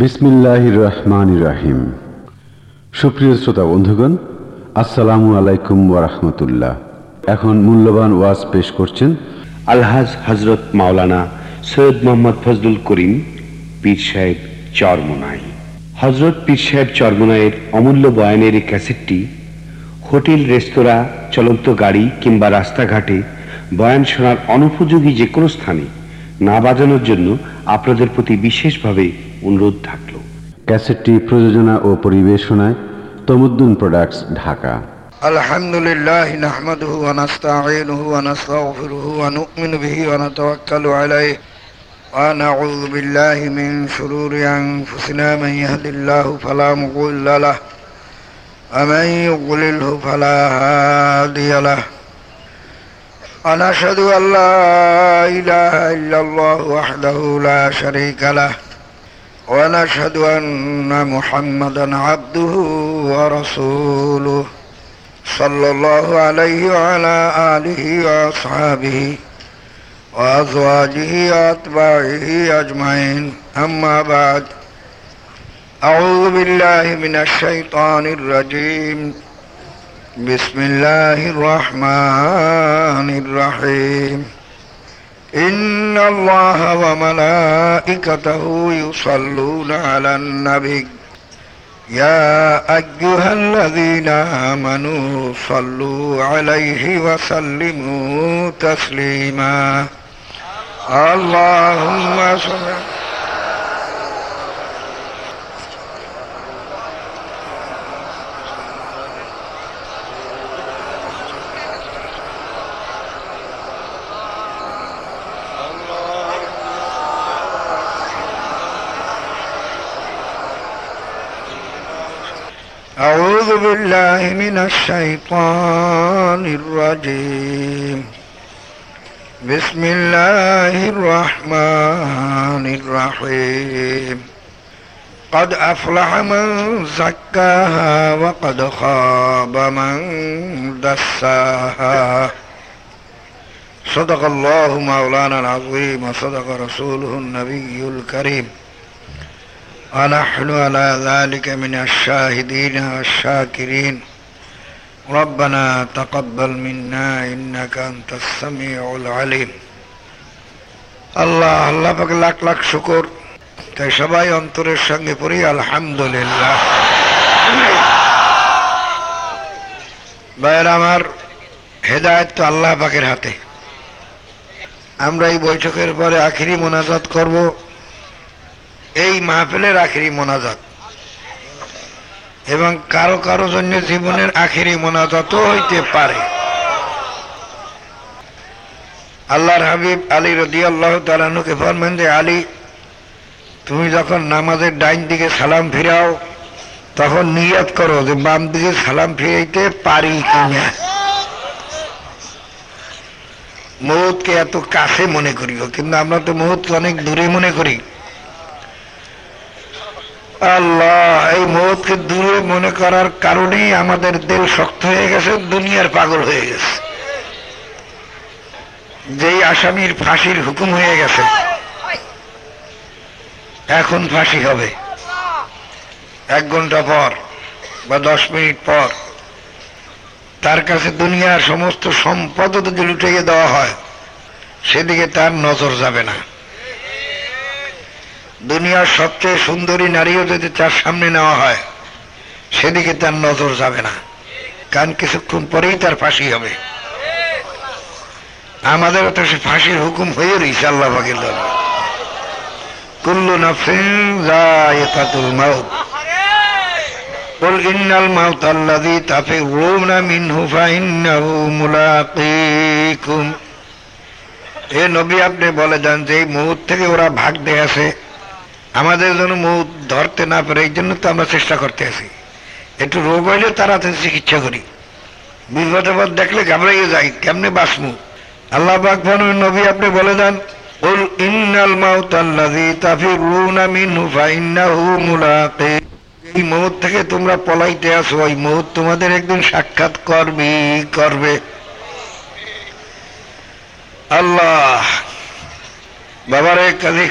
বিসমিল্লাহ রহমান রাহিম সুপ্রিয় শ্রোতা বন্ধুগণ, আসসালামু আলাইকুম ওরহমতুল্লাহ এখন মূল্যবান ওয়াজ পেশ করছেন আলহাজ হজরত মাওলানা সৈয়দ মোহাম্মদ ফজলুল করিম পীর সাহেব চরমোনাই। হজরত পীর সাহেব চরমোনাইয়ের অমূল্য বয়ানের এই ক্যাসেটটি হোটেল, রেস্তোরাঁ, চলন্ত গাড়ি কিংবা রাস্তাঘাটে বয়ান শোনার অনুপযোগী যে কোনো স্থানে না বাজানোর জন্য আপনাদের প্রতি বিশেষভাবে অনুরোধ থাকল। ক্যাসেটটি প্রযোজনা ও পরিবেশনায় তমুদ্দুন প্রোডাক্টস ঢাকা। আলহামদুলিল্লাহ নাহমাদুহু ওয়া نستعينুহু ওয়া نستغفرুহু ওয়া নুমিনু বিহি ওয়া নাতাওয়াক্কালু আলাইহি ওয়া নাউযু বিল্লাহি মিন শুরুরি আনফুসিনা মান ইয়াহদিল্লাহু ফালা মুদিল্লা লাহ ওয়া মান ইউদ্লিলহু ফালা হাদিয়া লাহ। আল্লা ইলাহা ইল্লাল্লাহু ওয়াহদাহু লা শারীকা লাহ। ونشهد أن محمدا عبده ورسوله صلى الله عليه وعلى آله وأصحابه وأزواجه وأتباعه أجمعين. أما بعد أعوذ بالله من الشيطان الرجيم. بسم الله الرحمن الرحيم. إن الله وملائكته يصلون على النبي. يا أيها الذين آمنوا صلوا عليه وسلموا تسليما. اللهم صل أعوذ بالله من الشيطان الرجيم. بسم الله الرحمن الرحيم. قد أفلح من زكاها وقد خاب من دساها. صدق الله مولانا العظيم وصدق رسوله النبي الكريم. ونحن على ذلك من الشاهدين والشاكرين ربنا تقبل منا إنك أنت السميع العليم আল্লাহ আল্লাহ পাকে লাখ লাখ শুকর তাই সবাই অন্তরের সঙ্গে পড়ি আলহামদুলিল্লাহ ভাইয়ের আমার হেদায়ত তো আল্লাহ পাকের হাতে আমরা এই বৈঠকের পরে আখিরি মোনাজাত করব এই মাহফিলের আখেরি মোনাজাত। এবং কারও কারও জন্য জীবনের আখেরি মোনাজাতও হইতে পারে। আল্লাহর হাবিব আলী রদি আল্লাহ তালানুকে ফরমেন যে আলী, তুমি যখন নামাজের ডাইন দিকে সালাম ফিরাও, তখন নিয়াত করো যে বাম দিকে সালাম ফিরাইতে পারি কিনা। মৌতকে এত কাছে মনে করিও, কিন্তু আমরা তো মৌত অনেক দূরে মনে করি। আল্লাহ, এই মৌতকে দূরে মনে করার কারণেই আমাদের দিল শক্ত হয়ে গেছে, দুনিয়ার পাগল হয়ে গেছে। যেই আসামির ফাঁসির হুকুম হয়ে গেছে, এখন ফাঁসি হবে। এক ঘণ্টা পর বা দশ মিনিট পর তার কাছে দুনিয়ার সমস্ত সম্পদ যদি লুটিয়ে দেওয়া হয়। সেদিকে তার নজর যাবে না। দুনিয়ার সবচেয়ে সুন্দরী নারীও যদি তার সামনে নেওয়া হয় সেদিকে তার নজর যাবে না কারণ কিছুক্ষণ পরেই তার ফাঁসি হবে আমাদের তো সে ফাঁসির হুকুম হয়ে রয়েছে আল্লাহ পাকের দ্বারা কুল্লু নাফসিন যায়কাতুল মাউত قل إن الموت الذي تفرون منه فإنه ملاقيكم এ নবী আপনি বলে যান যে এই মুহূর্ত থেকে ওরা ভাগ দিয়ে আছে আমাদের জন্য মুখ ধরতে না পারে এই জন্য তো আমরা চেষ্টা করতে আছি একটু রোগ হইলে তাড়াতে চিকিৎসা করি বিপদ আপদ দেখলে ঘাবড়াইয়ে যাই কেমনে বাঁচমু আল্লাহ বাকফান নবী আপনি বলে দেন قل إن الموت الذي تفرون منه فإنه ملاقي এই মুহূর্ত থেকে তোমরা পলাইতে আসো ওই মুহূর্ত তোমাদের একদিন সাক্ষাৎ করবে করবে আল্লাহ বাবারে কাজী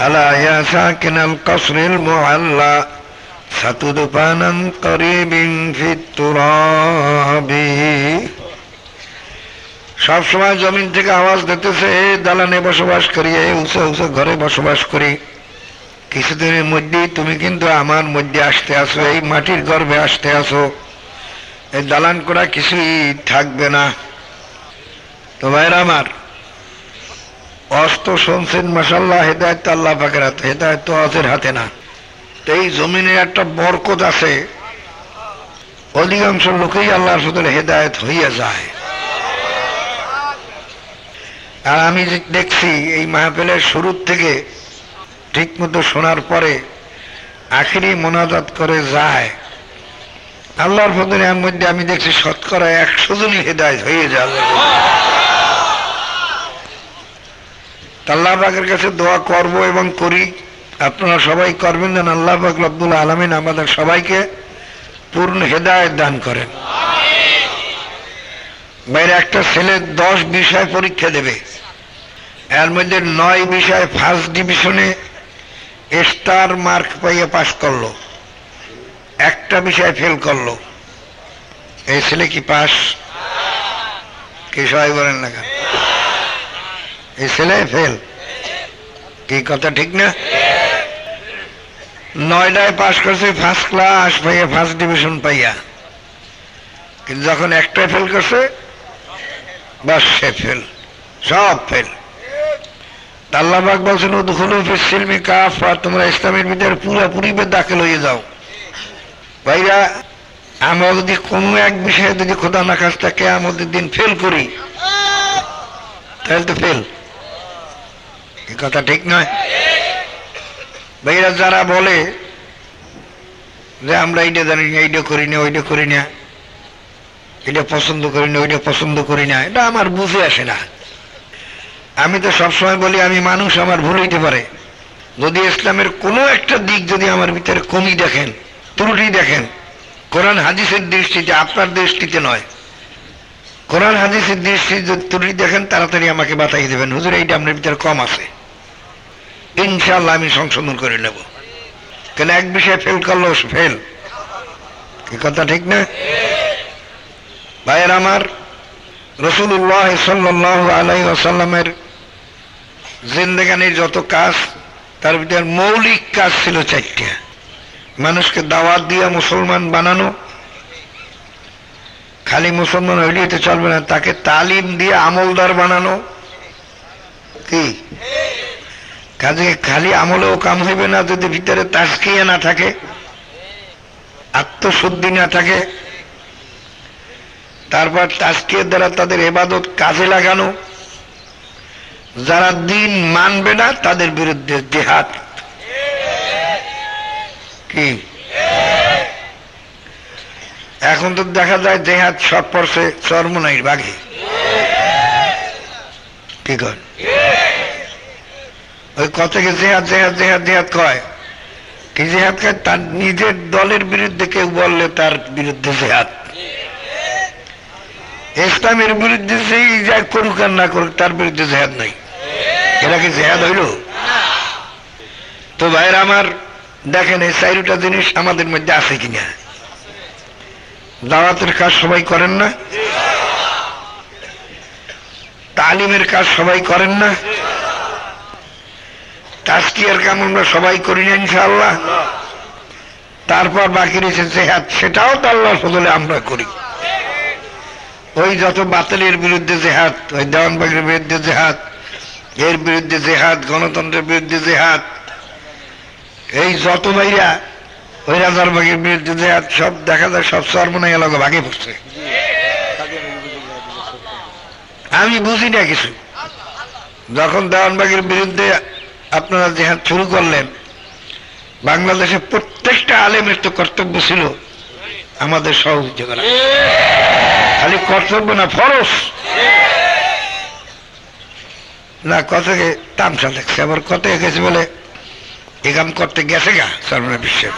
ألا يا ساكن القصر المعلى ستدفنا قريب في التراب সব সময় জমিন থেকে আওয়াজ দিতেছে দালানে বসবাস করি এই উঁচু উঁচু ঘরে বসবাস করি কিছুদিনের মধ্যেই তুমি কিন্তু আমার মধ্যে আসতে আসো এই মাটির গর্ভে আসতে আসো এই দালান করা কিছুই থাকবে না তো ভাইরা আমার অস্ত শুনছেন মাসাল্লাহ হেদায়ত আল্লাহ পাকের হাতে, হেদায়ত তো অজের হাতে না। এই জমিনে একটা বরকত আছে। অধিকাংশ লোকেই আল্লাহর সুতরাং হেদায়ত হইয়া যায়। আর আমি দেখছি, এই মাহফিলের শুরুর থেকে ঠিক মতো শোনার পরে আখিরি মোনাজাত করে যায়। আল্লাহর ফদলের মধ্যে আমি দেখছি শতকরা একশো জনই হেদায়ত হয়ে যাবে আল্লাহ পাকের কাছে দোয়া করব এবং করি। আপনারা সবাই করবেন, যেন আল্লাহ পাক রব্দুল আলমিন আমাদের সবাইকে পূর্ণ হেদায়ত দান করেন। বাইরে একটা ছেলে দশ বিষয় পরীক্ষা দেবে। এর মধ্যে নয় বিষয় ফার্স্ট ডিভিশনে স্টার মার্ক পাইয়ে পাস করল। একটা বিষয় ফেল করল। এই ছেলে কি পাস কি সবাই বলেন না কেন? ছেলে, ফেল। কি কথা, ঠিক না? নয়টায় পাস করছে ফার্স্ট ক্লাস পাইয়া ফার্স্ট ডিভিশন পাইয়া। কিন্তু যখন একটাই ফেল করছে, বাস সে ফেল সব ফেল আল্লাহবাক বলছেন দুখুলু ফিসিলমি কাফ আর তোমরা ইসলামের ভিতরে পুরোপুরি দাখিল হয়ে যাও। ভাইরা, আমরা যদি কোনো এক বিষয়ে যদি খোদা না কাজটাকে আমাদের দিন ফেল করি। তাহলে তো ফেল কথা ঠিক নয়। ভাইরা যারা বলে যে আমরা এইটা জানি না, এইটা করি না, ওইটা করি না এটা পছন্দ করি না, ওইটা পছন্দ করি না, এটা আমার বুঝে আসে না। আমি তো সবসময় বলি, আমি মানুষ, আমার ভুল হইতে পারে। যদি ইসলামের কোনো একটা দিক যদি আমার ভিতরে কমি দেখেন, ত্রুটি দেখেন, কোরআন হাদিসের দৃষ্টিতে, আপনার দৃষ্টিতে নয়। কোরআন হাদিসের দৃষ্টিতে যদি ত্রুটি দেখেন, তাড়াতাড়ি আমাকে বাতাই দেবেন। হুজুর, এইটা আপনার ভিতরে কম আছে। ইনশাল্লাহ আমি সংশোধন করে নেব। কেন এক বিষয়ে ফেল করল ফেল কি কথা, ঠিক না? ভাইয়ের আমার রসুল্লাহ সাল্লাহ আলাই জিন্দেগানির যত কাজ, তার ভিতরে মৌলিক কাজ ছিল চারটা। মানুষকে দাওয়াত দিয়ে মুসলমান বানানো, খালি মুসলমান হইলেই তো চলবে না, তাকে তালিম দিয়ে আমলদার বানানো। কি? কাজে খালি আমলেও কাম হইবে না, যদি ভিতরে তাস্কিয়া না থাকে, আত্মশুদ্ধি না থাকে, তারপর তাস্কিয়ের দ্বারা তাদের এবাদত কাজে লাগানো, যারা দিন মানবে না, তাদের বিরুদ্ধে জেহাদ। কি? এখন তো দেখা যায় জেহাদ সব পড়ছে চরমনাইর বাঘে। কি কর? ওই কথাকে জেহাদ জেহাদ জেহাদ জেহাদ কয়? কি জেহাদ কয়? তার নিজের দলের বিরুদ্ধে কেউ বললে তার বিরুদ্ধে জেহাদ। ইসলামের বিরুদ্ধে সেই যা করুক আর না করুক, তার বিরুদ্ধে জেহাদ নাই। এরা কি জেহাদ হইল? তো ভাইয়ের আমার, দেখেন এই চাইরোটা জিনিস আমাদের মধ্যে আছে কিনা? দাওয়াতের কাজ সবাই করেন না? তালিমের কাজ সবাই করেন না? তাস্কিয়ার কাম আমরা সবাই করি না, ইনশাআল্লাহ। তারপর বাকি রয়েছে জেহাদ, সেটাও তো আল্লাহর ফজলে আমরা করি। ওই যত বাতিলের বিরুদ্ধে জেহাদ, ওই দেওয়ানবাগের বিরুদ্ধে জেহাদ, এর বিরুদ্ধে জেহাদ, গণতন্ত্রের বিরুদ্ধে জেহাদ, এই যত ভাইরা ওই রাজারবাগের বিরুদ্ধে জেহাদ, সব দেখা যায়, সব সর্বনাই এলাকা ভাগে পড়ছে। আমি বুঝি না কিছু। যখন দেওয়ানবাগের বিরুদ্ধে আপনারা জেহাদ শুরু করলেন বাংলাদেশে প্রত্যেকটা আলেমের তো কর্তব্য ছিল আমাদের সহযোগিতা করা খালি কর্তব্য না ফরস না কথাকে তামসা দেখছে? আবার কথায় গেছে বলে, এ কাম করতে গেছে গা সর্বনা বিশ্বে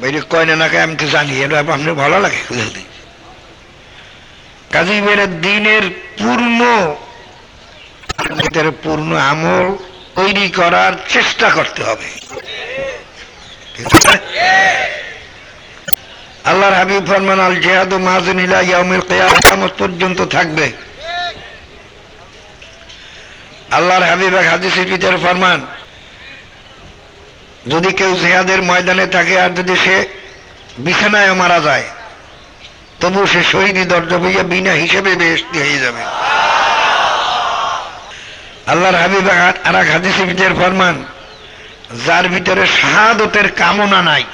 বাইরে কয় না না আমি তো জানি এটা আপনার ভালো লাগে কাজী বেড়ে দিনের পূর্ণ পূর্ণ আমল তৈরি করার চেষ্টা করতে হবে। আল্লাহর হাবিব ফরমান, আল জেহাদ মাহাজন ইলা ইয়াউমিল কিয়ামত পর্যন্ত থাকবে। আল্লাহর হাবিব এক হাদিসের ভিতরে ফরমান, যদি কেউ জেহাদের ময়দানে থাকে আর যদি সে বিছানায় মারা যায় তবু সে শহীদি দরজা হইয়া বিনা হিসেবে বেহেস্তি হয়ে যাবে। আল্লাহর হাবিব আর- এক হাদিসের ভিতরে ফরমান, যার ভিতরে শাহাদতের কামনা নাই।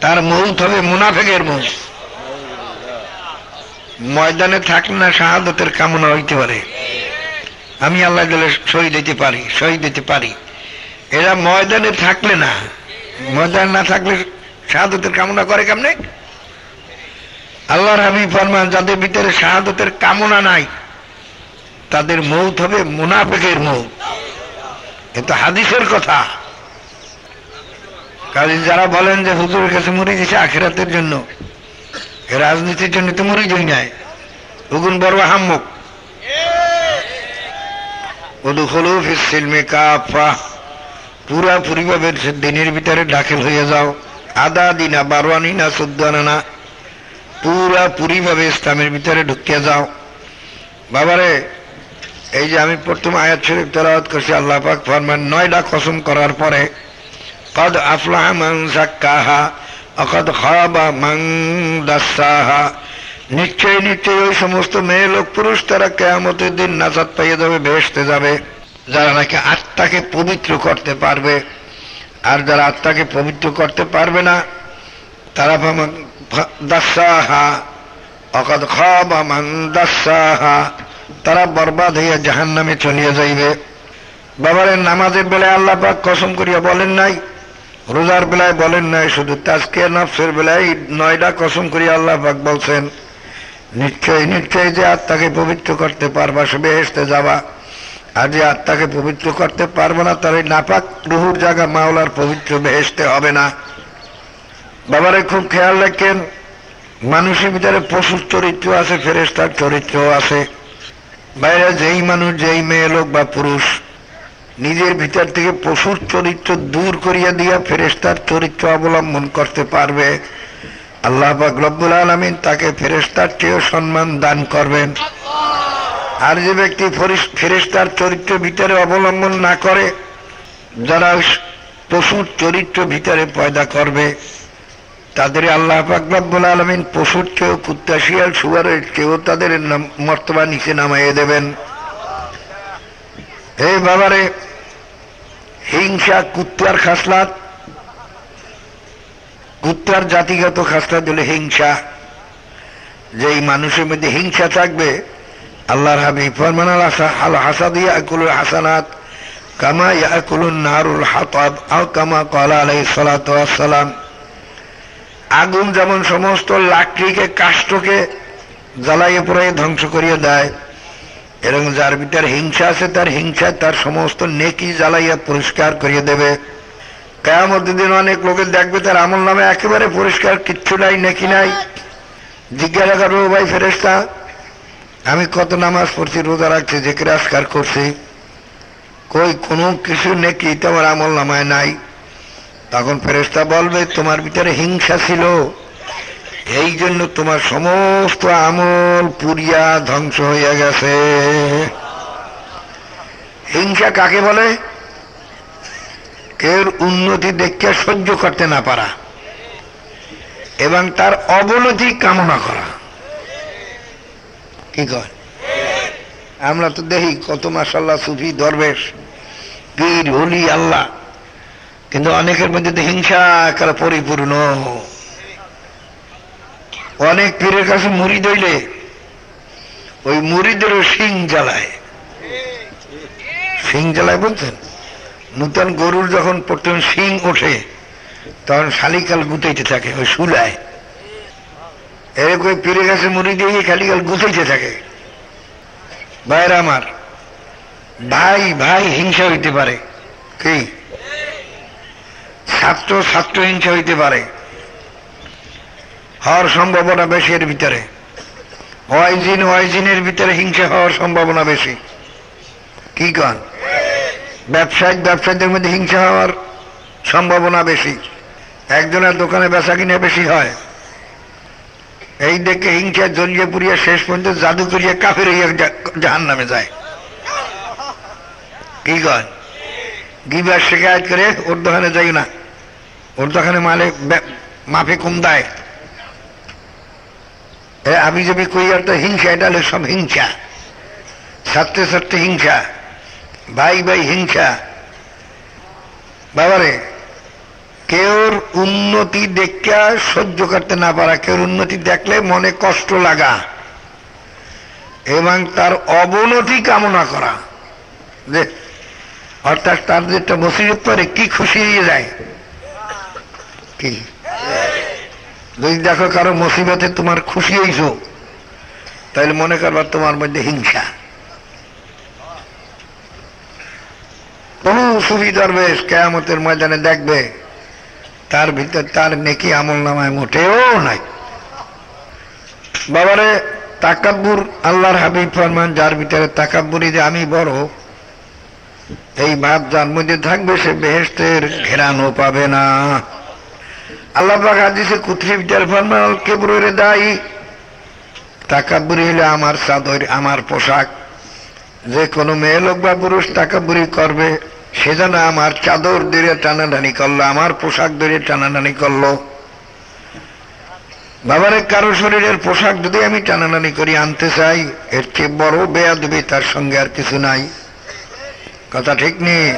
তার মৌত হবে মুনাফেকের মৌত। ময়দানে থাকলে না শাহাদতের কামনা হইতে পারে। আমি আল্লাহ দিলে শহীদ হইতে পারি, শহীদ হইতে পারি। এরা ময়দানে থাকলে না, ময়দান না থাকলে শাহাদতের কামনা করে কেমনে? আল্লাহর হাবিব ফরমান, যাদের ভিতরে শাহাদতের কামনা নাই, তাদের মৌত হবে মুনাফেকের মৌত। এটা হাদিসের কথা। কাজে যারা বলেন যে হুজুরের কাছে মরে গেছে আখেরাতের জন্য রাজনীতির জন্য তো মরে যাই নাই। হুগুন বড় হাম্মুক উদুখলু ফিসিলমে কাফা। পুরাপুরি ভাবে দিনের ভিতরে দাখিল হয়ে যাও। আদা দিনা বারো আনি না চোদ্দ আনা না পুরাপুরি ভাবে ইসলামের ভিতরে ঢুকিয়ে যাও। বাবারে, এই যে আমি প্রথম আয়াত শরীফ তেলাওয়াত করছি, আল্লাহ পাক ফরমান নয়টা কসম করার পরে, কদ আফলাহ মান জাক্কাহা, অকদ খাবা মান দাসাহা। নিশ্চয় নিশ্চয় ওই সমস্ত মেয়ে লোক পুরুষ তারা কেয়ামতের দিন নাজাত পাইয়ে যাবে বেহেসতে যাবে। যারা নাকি আত্মাকে পবিত্র করতে পারবে, আর যারা আত্মাকে পবিত্র করতে পারবে না, তারা তারা বরবাদ হইয়া জাহান নামে চলিয়া যাইবে বাবারের নামাজের বেলায় আল্লাহ পাক কসম করিয়া বলেন নাই রোজার বেলায় বলেন নাই শুধু তাজকে নফসের বেলায় নয়টা কসম করিয়া আল্লাহ পাক বলছেন নিশ্চয় নিশ্চয় যে আত্মাকে পবিত্র করতে পারবা সে বেহেস্তে যাবা আর যে আত্মাকে পবিত্র করতে পারবে না তার এই নাপাক রুহুর জায়গা মাওলার পবিত্র বেহেস্তে হবে না বাবারে খুব খেয়াল রাখেন, মানুষের ভিতরে পশুর চরিত্র আছে ফেরেস্তার চরিত্র আছে। বাইরে যেই মানুষ, যেই মেয়ে লোক বা পুরুষ, নিজের ভিতর থেকে পশুর চরিত্র দূর করিয়া দিয়া ফেরেস্তার চরিত্র অবলম্বন করতে পারবে। আল্লাহ পাক রব্বুল আলমিন তাকে ফেরেস্তার চেয়েও সম্মান দান করবেন। আর যে ব্যক্তি ফরিস- ফেরেস্তার চরিত্র ভিতরে অবলম্বন না করে, যারা পশুর চরিত্র ভিতরে পয়দা করবে তাদের আল্লাহ পাক আলমিন পশুর কেউ কুত্তা সুয়ারের চেয়েও তাদের মর্তবা নিচে নামাইয়ে দেবেন। হে বাবারে, হিংসা, কুত্তার খাসলাত কুত্তার জাতিগত খাসলাত হলে হিংসা। যে এই মানুষের মধ্যে হিংসা থাকবে, আল্লাহর হাবিব ফরমান আল হাসা- আল হাসাদ ইয়াকুলুল হাসানাত কামা ইয়াকুলুন নারুল হাতাব আও কামা ক্বালা আলাইহিস সালাতু ওয়াস সালাম। আগুন যেমন সমস্ত লাকড়িকে কাষ্টকে জ্বালাইয়ে পড়ে ধ্বংস করিয়ে দেয়। এবং যার ভিতর হিংসা আছে, তার হিংসা, তার সমস্ত নেকি জ্বালাইয়া পরিষ্কার করিয়ে দেবে। কেয়ামত দিন অনেক লোকের দেখবে তার আমল নামে একেবারে পরিষ্কার, কিচ্ছু নাই, নেকি নাই। জিজ্ঞাসা করব ভাই ফেরেস্তা আমি কত নামাজ পড়ছি, রোজা রাখছি যে আজকার করছি? কই, কোনো কিছু নেকি তোমার আমল নামায় নাই। তখন ফেরেস্তা বলবে, তোমার ভিতরে হিংসা ছিল। এই জন্য তোমার সমস্ত আমল পুরিয়া ধ্বংস হইয়া গেছে। হিংসা কাকে বলে? কেউ উন্নতি দেখে সহ্য করতে না পারা এবং তার অবনতি কামনা করা। কি কয়? আমরা তো দেখি কত মাসাল্লাহ সুফি, দরবেশ, পীর হলি আল্লাহ। কিন্তু অনেকের মধ্যে তো হিংসা একেবারে পরিপূর্ণ। অনেক পীরের কাছে মুড়ি দইলে, ওই মুড়িদেরও শিং জ্বালায়। শিং জ্বালায় বলছেন? নূতন গরুর যখন প্রথম শিং ওঠে, তখন শালিকাল গুতাইতে থাকে, ওই শুলায়। এরকম ওই পীরের কাছে মুড়ি দিয়ে খালিকাল গুতাইতে থাকে। ভাইরা আমার, ভাই ভাই হিংসা হইতে পারে। কি? ছাত্র ছাত্র হিংসা হইতে পারে। হওয়ার সম্ভাবনা বেশি এর ভিতরে। ওয়াইজিন ওয়াইজিনের ভিতরে হিংসা হওয়ার সম্ভাবনা বেশি। কি কন? ব্যবসায়িক, ব্যবসায়ীদের মধ্যে হিংসা হওয়ার সম্ভাবনা বেশি। একজনের দোকানে বেচা কিনে বেশি হয়। এই দেখে হিংসা জলিয়ে পুড়িয়ে শেষ পর্যন্ত জাদু করিয়ে কাফের হইয়া জাহান নামে যায়। কি কন? গিবার শেখায়ত করে ওর দোকানে যাই না। ওর দোকানে মালে মাফে কম দেয় আমি যদি কই তো হিংসা, এটা সব হিংসা। ছাত্রে ছাত্রে হিংসা। ভাই ভাই হিংসা। বাবারে, কেউর উন্নতি দেখা সহ্য করতে না পারা, কেউর উন্নতি দেখলে মনে কষ্ট লাগা এবং তার অবনতি কামনা করা। যে অর্থাৎ তার যেটা মুসিবত পরে কি খুশি হয়ে যায়। কি? যদি দেখো কারও মুসিবতে তোমার খুশি হইছো, তাহলে মনে করবার তোমার মধ্যে হিংসা। কোন সুফি দরবেশ কেয়ামতের ময়দানে দেখবে, তার ভিতর তার নেকি আমল নামায় মোটেও নাই। বাবারে, তাকাব্বুর আল্লাহর হাবিব ফরমান, যার ভিতরে তাকাব্বুরি যে আমি বড়, এই ভাব যার মধ্যে থাকবে সে বেহেস্তের ঘেরানো পাবে না। আল্লাহ পাক হাদিসে কুতরি ভিতরে কেবরের দায়ী। তাকাব্বুরি হলে আমার চাদর, আমার পোশাক। যে কোনো মেয়ে লোক বা পুরুষ তাকাব্বুরি করবে। সে যেন আমার চাদর ধরে টানাটানি করল, আমার পোশাক ধরে টানাটানি করল। বাবারে, কারও শরীরের পোশাক যদি আমি টানাটানি করি, আনতে চাই, এর চেয়ে বড় বেয়া দেবে তার সঙ্গে আর কিছু নাই। কথা ঠিক নেই?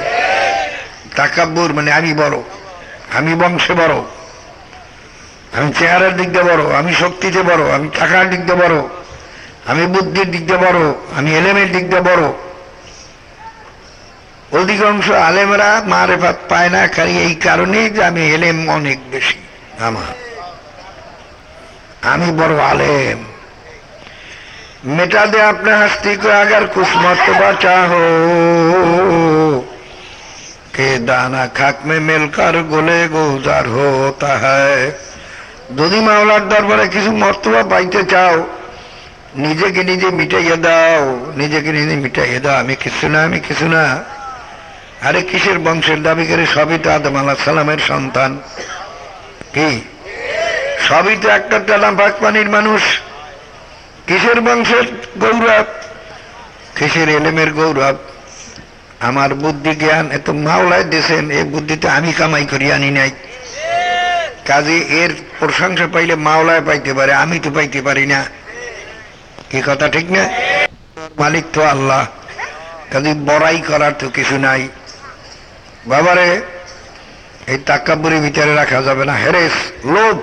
তাকাব্বুর মানে আমি বড়, আমি বংশে বড়। আমি চেহারার দিক দিয়ে বড় আমি শক্তিতে বড় আমি টাকার দিক দিয়ে বড় আমি বুদ্ধির দিক দিয়ে বড় আমি এলেমের দিক দিয়ে বড় অধিকাংশ আলেমরা মারেফাত পায় না খালি এই কারণেই যে আমি এলেম অনেক বেশি আমার আমি বড় আলেম मिटा दे अपने हस्ती को अगर कुछ मर्तबा चाहो के दाना खाक में मिलकर गोले गुजार होता है যদি মাওলার দরবারে কিছু মর্তবা পাইতে চাও, নিজেকে নিজে মিটাইয়ে দাও, নিজেকে নিজে মিটাইয়ে দাও, আমি কিছু না, আমি কিছু না। আরে কিসের বংশের দাবি করে? সবই তো আদম আলাহ সালামের সন্তান। কি? সবই তো একটা পাক পানির মানুষ। কিসের বংশের গৌরব? কিসের এলেমের গৌরব? আমার বুদ্ধি জ্ঞান এত মাওলায় দিয়েছেন, এই বুদ্ধিতে আমি কামাই করি, আনি নাই। কাজে এর প্রশংসা পাইলে মাওলায় পাইতে পারে, আমি তো পাইতে পারি না। কি কথা, ঠিক না? মালিক তো আল্লাহ, কাজে বড়াই করার তো কিছু নাই। বাবারে, এই তাক্কাবুরি ভিতরে রাখা যাবে না। হেরেস, লোভ।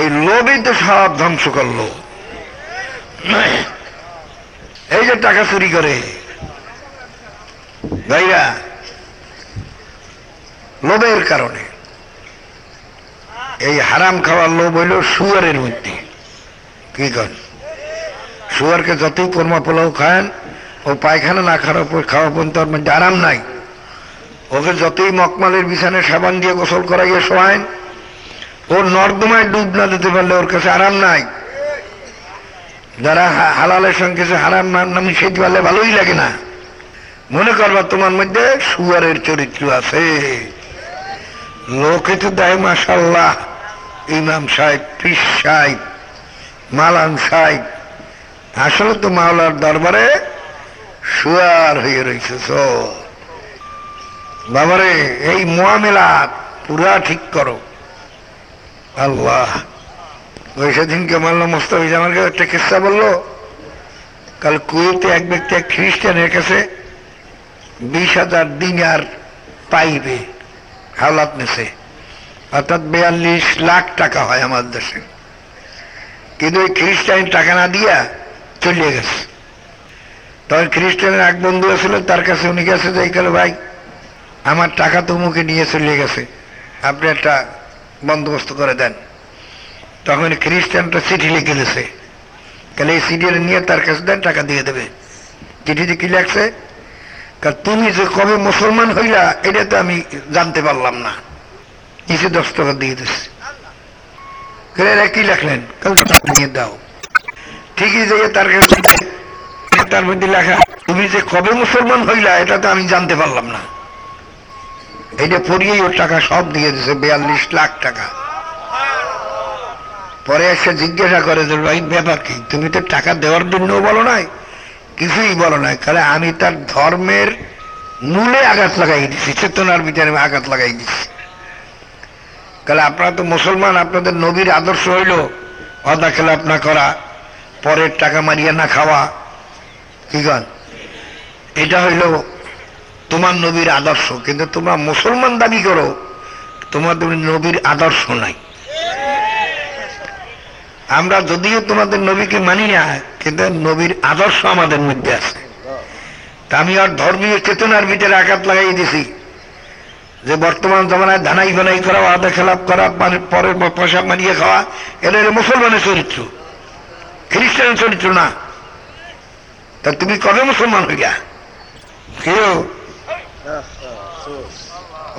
এই লোভই তো সব ধ্বংস করল। এই যে টাকা চুরি করে, ভাইরা, লোভের কারণে। এই হারাম খাওয়ার লোভ হইল শুয়ারের মধ্যে। কি কর শুয়ারকে যতই কর্মা পোলাও খান, ও পায়খানা না খাওয়ার প- খাওয়া পর্যন্ত ওর মধ্যে আরাম নাই। ওকে যতই মকমালের বিছানে সাবান দিয়ে গোসল করাইয়ে শোয়ান, ওর নর্দমায় ডুব না দিতে পারলে ওর কাছে আরাম নাই। যারা হালালের সঙ্গে হারাম না মিশাইতে পারলে ভালোই লাগে না। মনে করবা তোমার মধ্যে সুয়ারের চরিত্র আছে। লোকে তো দেয় মাসাল্লাহ ইমাম সাহেব পিস সাহেব, মালান সাহেব। আসলে তো মাওলার দরবারে সুয়ার হয়ে রয়েছে বাবারে, এই মোয়ামেলা পুরা ঠিক করো। আল্লাহ। ওই সেদিনকে মাল্লা মোস্তাফিজ কাছে একটা কিস্সা বলল, কাল কুয়েতে এক ব্যক্তি এক খ্রিস্টানের কাছে বিশ হাজার দিন আর পাইবে। হাওলাত নেছে অর্থাৎ বিয়াল্লিশ লাখ টাকা হয় আমার দেশে। কিন্তু ওই খ্রিস্টান টাকা না দিয়া চলিয়ে গেছে। তখন খ্রিস্টানের এক বন্ধু ছিল তার কাছে উনি গেছে যে, এই ভাই, আমার টাকা তো মুখে নিয়ে চলিয়ে গেছে। আপনি একটা বন্দোবস্ত করে দেন। তখন খ্রিস্টানটা চিঠি লিখে দিয়েছে তাহলে এই চিঠি নিয়ে তার কাছে দেন, টাকা দিয়ে দেবে। চিঠিতে কি কারণ তুমি যে কবে মুসলমান হইলা, এটা তো আমি জানতে পারলাম না। নিচে দশ টাকা দিয়ে দিচ্ছে। কি লেখলেন? নিয়ে দাও। ঠিকই যে তার কাছে তার মধ্যে লেখা, তুমি যে কবে মুসলমান হইলা, এটা তো আমি জানতে পারলাম না। এটা পড়িয়েই ওর টাকা সব দিয়ে দিছে, বিয়াল্লিশ লাখ টাকা। পরে এসে জিজ্ঞাসা করে যে, ভাই, ব্যাপার কি? তুমি তো টাকা দেওয়ার জন্য বলো নাই? কিছুই বলো নাই। কারণ আমি তার ধর্মের মূলে আঘাত লাগাই দিচ্ছি চেতনার ভিতরে আমি আঘাত লাগাই দিচ্ছি তাহলে আপনারা তো মুসলমান, আপনাদের নবীর আদর্শ হইল অদা খেলাপ না করা, পরের টাকা মারিয়া না খাওয়া। কি গান এটা হইল তোমার নবীর আদর্শ। কিন্তু তোমরা মুসলমান দাবি করো, তোমাদের নবীর আদর্শ নাই। আমরা যদিও তোমাদের নবীকে মানি না, কিন্তু নবীর আদর্শ আমাদের মধ্যে আছে। তা আমি আর ধর্মীয় চেতনার ভিতরে আঘাত লাগাই দিছি যে বর্তমান জমানায় ধানাই বানাই করা আদা খেলাপ করা মানে পরের পয়সা মানিয়ে খাওয়া এটা মুসলমানের চরিত্র। খ্রিস্টানের চরিত্র না। তা তুমি কবে মুসলমান হইয়া? কেউ?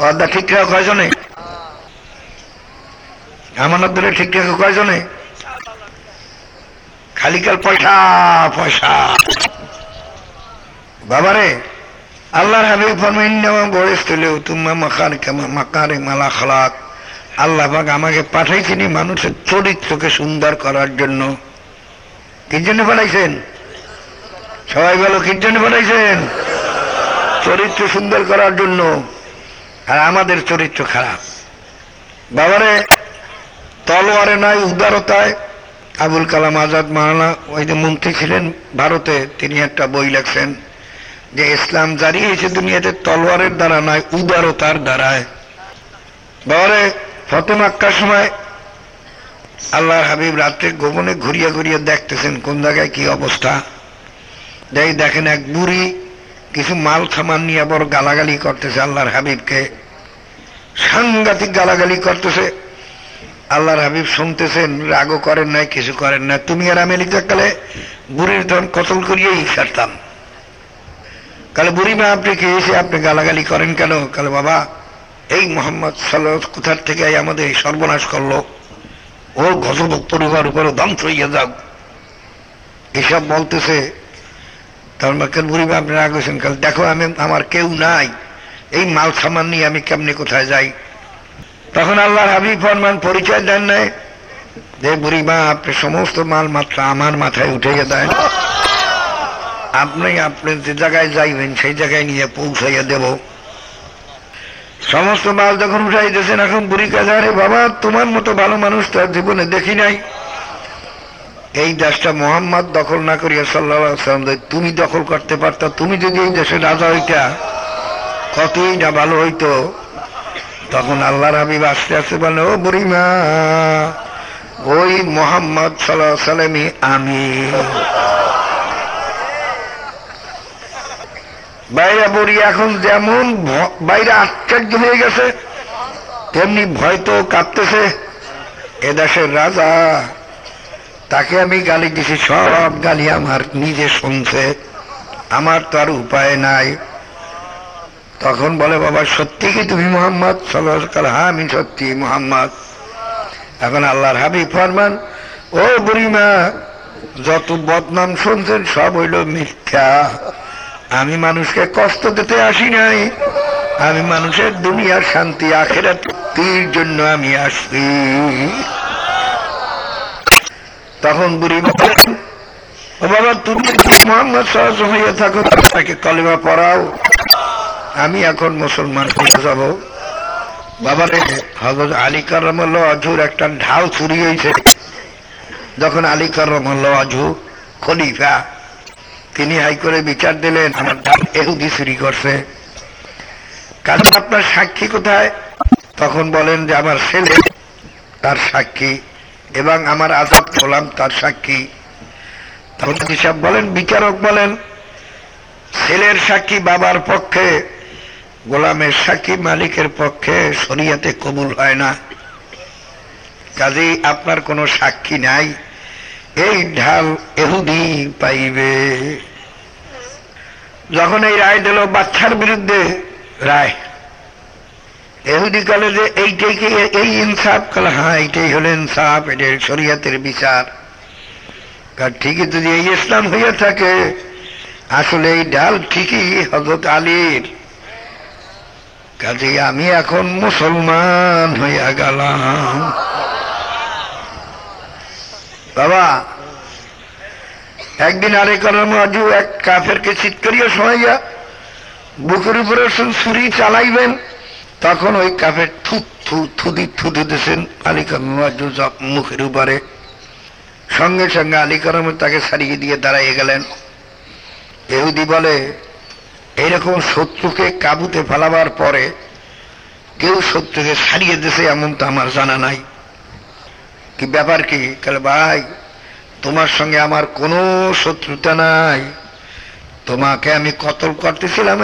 আদা ঠিক রাখো কয়জনে? আমানত ধরে ঠিক রাখো কয়জনে? খালিকাল পয়সা পয়সা। বাবারে, আল্লাহর হাবিব ফরমাইন বয়স তুলেও তোমা মাকারে মালা খালাক। আল্লাহ পাক আমাকে পাঠাইছিনি মানুষের চরিত্রকে সুন্দর করার জন্য। কি জন্য পাঠাইছেন? সবাই বলো কি জন্য পাঠাইছেন? চরিত্র সুন্দর করার জন্য। আর আমাদের চরিত্র খারাপ। বাবারে, তলোয়ারে নাই, উদারতায় আবুল কালাম আজাদ মারানা ওই যে মন্ত্রী ছিলেন ভারতে, তিনি একটা বই লেখছেন যে, ইসলাম জারি হয়েছে দুনিয়াতে তলোয়ারের দ্বারা নয়, উদারতার দ্বারায়। বাবারে ফতে মাক্কার সময় আল্লাহ হাবিব রাত্রে গোপনে ঘুরিয়ে ঘুরিয়ে দেখতেছেন কোন জায়গায় কি অবস্থা। যাই দেখেন এক বুড়ি কিছু মাল সামান নিয়ে বড় গালাগালি করতেছে আল্লাহর হাবিবকে। সাংঘাতিক গালাগালি করতেছে। আল্লাহর হাবিব শুনতেছেন, রাগও করেন নাই, কিছু করেন না তুমি আর আমেরিকা কালে বুড়ির ধন কতল করিয়েই ছাড়তাম। কালে বুড়ি মা আপনি কে এসে আপনি গালাগালি করেন কেন? কালে বাবা, এই মোহাম্মদ সাল্লাহ কোথার থেকে আমাদের সর্বনাশ করল? ও গজব পরিবার উপরে ধ্বংস হইয়া যাও। এসব বলতেছে, তার মাকের বুড়ি মা আপনি রাগ হয়েছেন কাল দেখো আমি, আমার কেউ নাই। এই মাল সামান নিয়ে আমি কেমনি কোথায় যাই? তখন আল্লাহর হাবিব ফরমান পরিচয় দেন নাই যে, বুড়ি মা আপনি সমস্ত মাল মাত্রা আমার মাথায় উঠে দেন আপনি আপনি যে জায়গায় যাইবেন, সেই জায়গায় নিয়ে পৌঁছাইয়া দেব। সমস্ত মাল যখন উঠাই দিয়েছেন, এখন বুড়ি কাছে আরে বাবা, তোমার মতো ভালো মানুষ তার জীবনে দেখি নাই। এই দেশটা মোহাম্মদ দখল না করিয়া সাল্লাম তুমি দখল করতে পারতা, তুমি যদি এই দেশের রাজা হইতা, কতই না ভালো হইতো। তখন আল্লাহর হাবিব আস্তে আস্তে বলে ও বুড়িমা, ওই মোহাম্মদ সাল্লাহ সালামি আমি। বাইরা বুড়ি এখন যেমন বাইরে আশ্চর্য হয়ে গেছে, তেমনি ভয় তো কাঁপতেছে এ দেশের রাজা, তাকে আমি গালি দিছি, সব গালি আমার নিজে শুনছে। আমার তো আর উপায় নাই। তখন বলে, বাবা, সত্যি কি তুমি মোহাম্মদ সাল্লাহ হ্যাঁ আমি সত্যি মোহাম্মদ। এখন আল্লাহর হাবিব ফরমান, ও বুড়িমা যত বদনাম শুনছেন, সব হইল মিথ্যা। আমি মানুষকে কষ্ট দিতে আসি নাই। আমি মানুষের দুনিয়ার শান্তি আখেরা আখেরাতির জন্য আমি আসছি তখন বুড়ি বাবা, তুমি মোহাম্মদ সহজ হইয়া থাকো, তাকে কলিমা পড়াও। আমি এখন মুসলমান হয়ে যাব। বাবারে হজরত আলী কারমল্ল অজুর একটা ঢাল চুরি হয়েছে। যখন আলী কারমল্ল অজু খলিফা, তিনি হাই করে বিচার দিলেন, আমার ঢাল এহুদি চুরি করছে। কারণ আপনার সাক্ষী কোথায়? তখন বলেন যে আমার ছেলে তার সাক্ষী এবং আমার আজাদ গোলাম তার সাক্ষী। তখন হিসাব বলেন, বিচারক বলেন, ছেলের সাক্ষী বাবার পক্ষে গোলামের সাক্ষী মালিকের পক্ষে শরিয়াতে কবুল হয় না। কাজেই আপনার কোনো সাক্ষী নাই। এই ঢাল এহুদি পাইবে। যখন এই রায় দিল বাচ্চার বিরুদ্ধে রায়, এহুদি কালে যে এইটাই কি এই ইনসাফ? কালে হ্যাঁ এইটাই হলো ইনসাফ, এটাই শরিয়াতের বিচার। কারণ ঠিকই যদি এই ইসলাম হইয়া থাকে, আসলে এই ডাল ঠিকই হজরত আলীর। কাজে আমি এখন মুসলমান হইয়া গেলাম। বাবা, একদিন আরে করার মাঝু এক কাফেরকে চিৎ করিয়া শোনাইয়া বুকের উপরে ছুরি চালাইবেন, তখন ওই কাফের থু থু থুদি থুদি দিয়েছেন আলী কামাজু মুখের উপরে। সঙ্গে সঙ্গে আলী তাকে সারিয়ে দিয়ে দাঁড়াইয়ে গেলেন। এহুদি বলে এইরকম শত্রুকে কাবুতে ফেলাবার পরে কেউ শত্রুকে সারিয়ে দিছে এমন তো আমার জানা নাই। কি ব্যাপার কি? কালে ভাই, তোমার সঙ্গে আমার কোনো শত্রুতা নাই। তোমাকে আমি কতল করতেছিলাম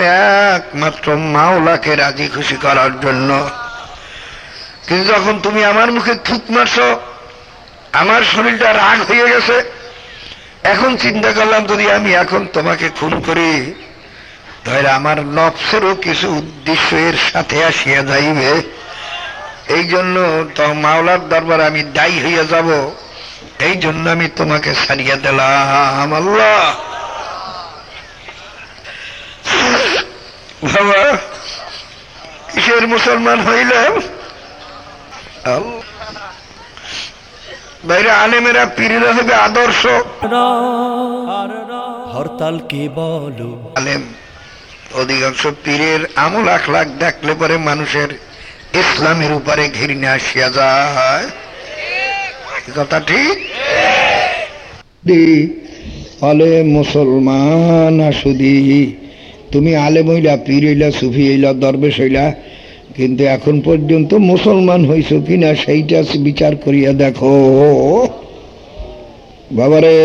একমাত্র মাওলাকে রাজি খুশি করার জন্য। কিন্তু যখন তুমি আমার মুখে থুক মারছো, আমার শরীরটা রাগ হয়ে গেছে। এখন চিন্তা করলাম যদি আমি এখন তোমাকে খুন করি তাহলে আমার নফসেরও কিছু উদ্দেশ্য এর সাথে আসিয়া যাইবে। এই জন্য তো মাওলার দরবার আমি দায়ী হইয়া যাব। এই জন্য আমি তোমাকে সারিয়া দিলাম। আল্লাহ! বাবা কিসের মুসলমান হইলাম। বাইরে আলেমেরা পীরেরা হবে আদর্শ। হরতাল কে বলো? আলেম। অধিকাংশ পীরের আমল আখলাখ দেখলে পরে মানুষের ইসলামের উপরে ঘৃণা আসিয়া যায়। কথা, ঠিক? হলে মুসলমান আসুদি। তুমি আলেম হইলা পীর হইলা, সুফি হইলা, দরবেশ হইলা, কিন্তু এখন পর্যন্ত মুসলমান হইছ কিনা সেইটা বিচার করিয়া দেখো। বাবারে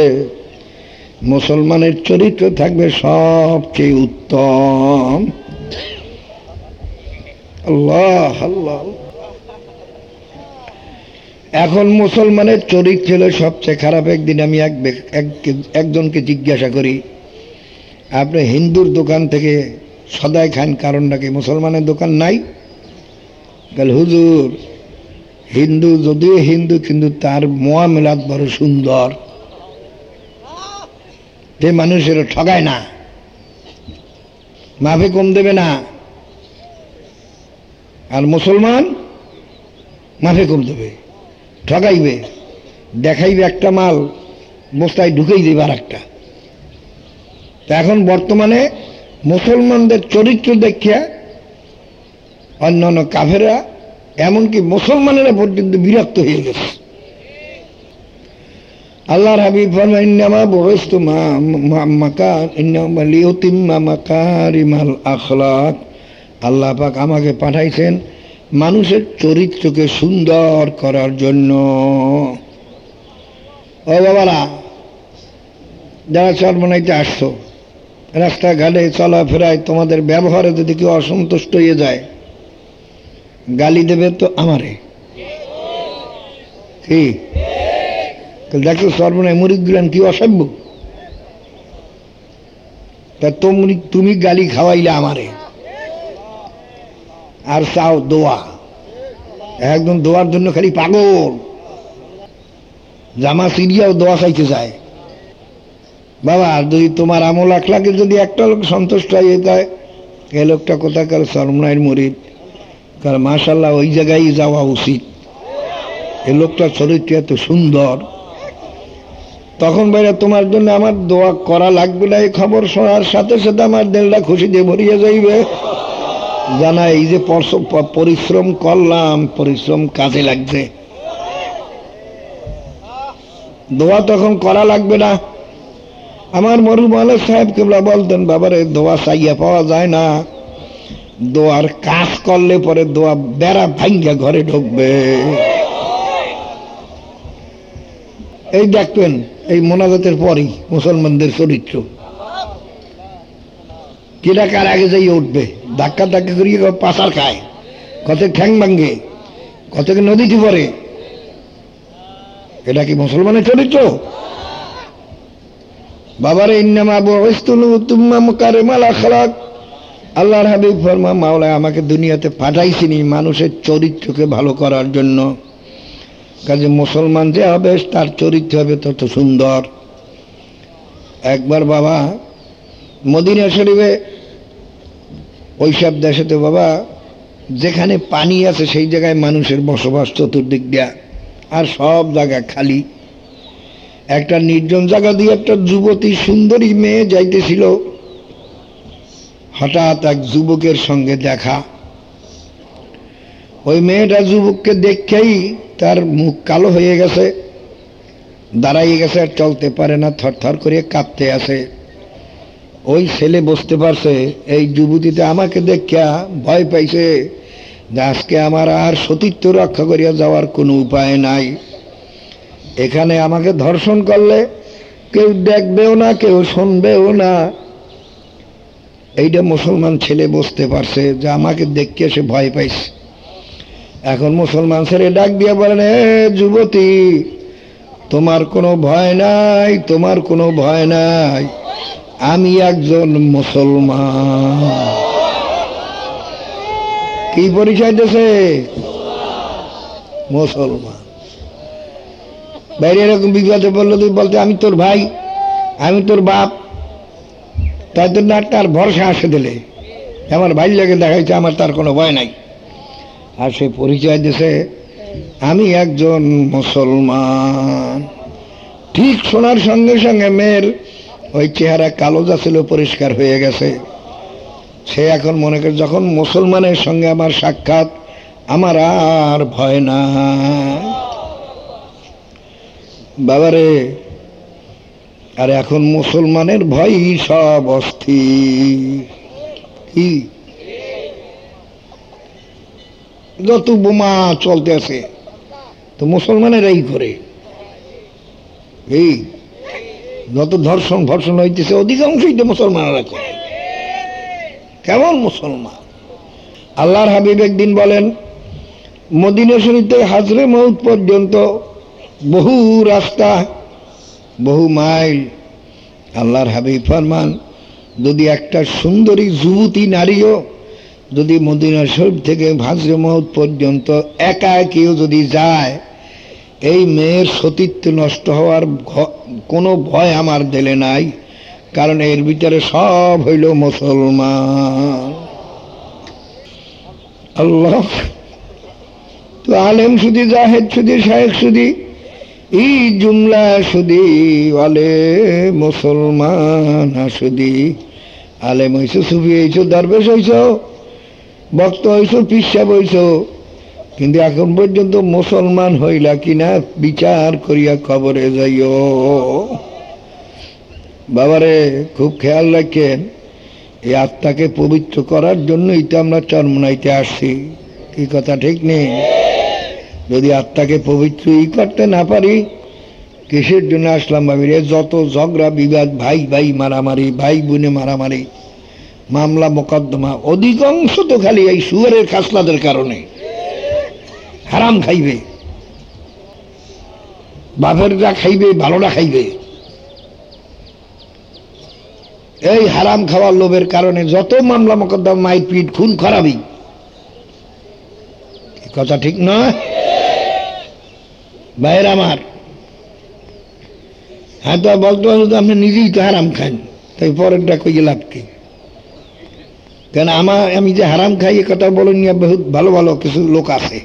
মুসলমানের চরিত্র থাকবে সবচেয়ে উত্তম। আল্লাহ আল্লাহ। এখন মুসলমানের চরিত্র হলো সবচেয়ে খারাপ। একদিন আমি এক এক- একজনকে জিজ্ঞাসা করি, আপনি হিন্দুর দোকান থেকে সদাই খান, কারণ নাকি মুসলমানের দোকান নাই? কাল হুজুর, হিন্দু, যদিও হিন্দু, কিন্তু তার মোয়া মেলাদ বড় সুন্দর। যে মানুষের ঠগায় না, মাফে কম দেবে না, আর মুসলমান মাফে কম দেবে, ঠগাইবে, দেখাইবে একটা মাল, বস্তায় ঢুকেই দেবে আর একটা তা এখন বর্তমানে মুসলমানদের চরিত্র দেখিয়া অন্যান্য কাফেরা এমনকি মুসলমানেরা পর্যন্ত বিরক্ত হয়ে গেছে। আল্লাহর হাবিব মা মাকার, ইন্নামা লিউতিম্মা মাকারিমাল আখলাক। আল্লাহ পাক আমাকে পাঠাইছেন মানুষের চরিত্রকে সুন্দর করার জন্য। ও বাবারা, যারা চরমনাইতে আসছো, রাস্তাঘাটে চলাফেরায় তোমাদের ব্যবহারে যদি কেউ অসন্তুষ্ট হয়ে যায়, গালি দেবে তো আমারে? কি? দেখো সর্বনায় মুরিদগুলান কি অসভ্য। তা তুমি তুমি গালি খাওয়াইলে আমারে। আর চাও দোয়া। একদম দোয়ার জন্য খালি পাগল। জামা সিরিয়াও দোয়া খাইতে যায় বাবা যদি তোমার আমল আখলাকে যদি একটা লোক সন্তুষ্ট হয়ে যায় এ লোকটা কোথাকার সরমনায়ের মরিদ। কারণ মাশাল্লাহ ওই জায়গায় যাওয়া উচিত। এ লোকটার চরিত্র এত সুন্দর। তখন বাইরে তোমার জন্য আমার দোয়া করা লাগবে না, এই খবর শোনার সাথে সাথে আমার দেলটা খুশি দিয়ে ভরিয়ে যাইবে। জানা এই যে পরিশ্রম করলাম, পরিশ্রম কাজে লাগছে দোয়া তখন করা লাগবে না। আমার মরুমালের সাহেব কেবলা বলতেন, বাবারে, দোয়া চাইয়া পাওয়া যায় না। দোয়ার কাজ করলে পরে দোয়া বেড়া ভাঙ্গা ঘরে ঢুকবে। এই দেখবেন, এই মোনাজাতের পরই মুসলমানদের চরিত্র। কিরা কার আগে যাই উঠবে, ধাক্কা ধাক্কা করিয়ে পাশার খায় কত ঠ্যাং ভাঙ্গে কতকে নদীতে পড়ে। এটা কি মুসলমানের চরিত্র? বাবার, ইন্নামা আখলাক। আল্লাহর হাবিব ফরমা মাওলা আমাকে দুনিয়াতে পাঠাইছিনি মানুষের চরিত্রকে ভালো করার জন্য। কাজে মুসলমান যে হবে, তার চরিত্র হবে তত সুন্দর। একবার বাবা মদিনা শরীফে ওইসব দেশে তো বাবা, যেখানে পানি আছে সেই জায়গায় মানুষের বসবাস চতুর্দিক দেয়া, আর সব জায়গা খালি। একটা নির্জন জায়গা দিয়ে একটা যুবতী সুন্দরী মেয়ে যাইতেছিল। হঠাৎ এক যুবকের সঙ্গে দেখা। ওই মেয়েটা যুবককে দেখেই তার মুখ কালো হয়ে গেছে, দাঁড়াইয়ে গেছে, আর চলতে পারে না, থরথর করে কাঁপতে আছে। ওই ছেলে বসতে পারছে, এই যুবতীতে আমাকে দেখিয়া ভয় পাইছে যে আজকে আমার আর সতীত্ব রক্ষা করিয়া যাওয়ার কোনো উপায় নাই। এখানে আমাকে ধর্ষণ করলে কেউ দেখবেও না, কেউ শুনবেও না। এইটা মুসলমান ছেলে বসতে পারছে যে আমাকে দেখে সে ভয় পাইছে। এখন মুসলমান ছেলে ডাক দিয়ে বলেন, এ যুবতী, তোমার কোনো ভয় নাই, তোমার কোনো ভয় নাই। আমি একজন মুসলমান। কি পরিচয় দিয়েছে? মুসলমান। বাইরে এরকম বিপদে বলল তুই বলতে, আমি তোর ভাই, আমি তোর বাপ। তাই তোর না তার ভরসা আসে দিলে। আমার ভাই লেগে দেখাইছে আমার তার কোনো ভয় নাই। আর সে পরিচয় দিছে, আমি একজন মুসলমান। ঠিক শোনার সঙ্গে সঙ্গে মেয়ের ওই চেহারা কালো যা ছিল পরিষ্কার হয়ে গেছে। সে এখন মনে করে, যখন মুসলমানের সঙ্গে আমার সাক্ষাৎ, আমার আর ভয় না। বাবারে, আর এখন মুসলমানের ভয় সব অস্থির। কি? যত বোমা চলতে আছে, তো মুসলমানেরাই করে। এই যত ধর্ষণ ফর্ষণ হইতেছে, অধিকাংশই তো মুসলমানেরা করে। কেমন মুসলমান। আল্লাহর হাবিব একদিন বলেন, মদিনা শরীফে হাজরে মৌত পর্যন্ত বহু রাস্তা, বহু মাইল। আল্লাহর হাবিব ফরমান, যদি একটা সুন্দরী যুবতী নারীও যদি মদিনা শরীফ থেকে হাজরে মৌত পর্যন্ত একা কেউ যদি যায়, এই মেয়ের সতীত্ব নষ্ট হওয়ার কোনো ভয় আমার দিলে নাই, কারণ এর ভিতরে সব হইল মুসলমান। আল্লাহ, তো আলেম শুধু জাহেদ, শুধু শাহেক শুধু এই জুমলা, শুধু আলে মুসলমান আলেম হইছো, সুফি হইছো, দরবেশ হইছো। ভক্ত হইছো পিসাব হইছো কিন্তু এখন পর্যন্ত মুসলমান হইলা কিনা বিচার করিয়া খবরে যাইও। বাবারে, খুব খেয়াল রাখেন, এই আত্মাকে পবিত্র করার জন্যই তো আমরা চরমনাইতে আসছি। কি কথা, ঠিক নেই? যদি আত্মাকে পবিত্র ই করতে না পারি, কিসের জন্য আসলাম ভাবি রে যত ঝগড়া, বিবাদ ভাই ভাই মারামারি ভাই বোনে মারামারি মামলা মোকদ্দমা অধিকাংশ তো খালি এই সুয়ারের খাসলাদের কারণে। হারাম খাইবে। বাপের যা খাইবে, ভালোটা খাইবে। এই হারাম খাওয়ার লোভের কারণে যত মামলা মোকদ্দমা মাইপিট খুন খরাবি। এ কথা ঠিক নয় বাইরে আমার হ্যাঁ তো বলতে আপনি নিজেই তো হারাম খান, তাই পরেরটা কই লাভ কি? কেন আমার আমি যে হারাম খাই, এ কথা বলেন নিয়ে বহুত ভালো ভালো কিছু লোক আছে।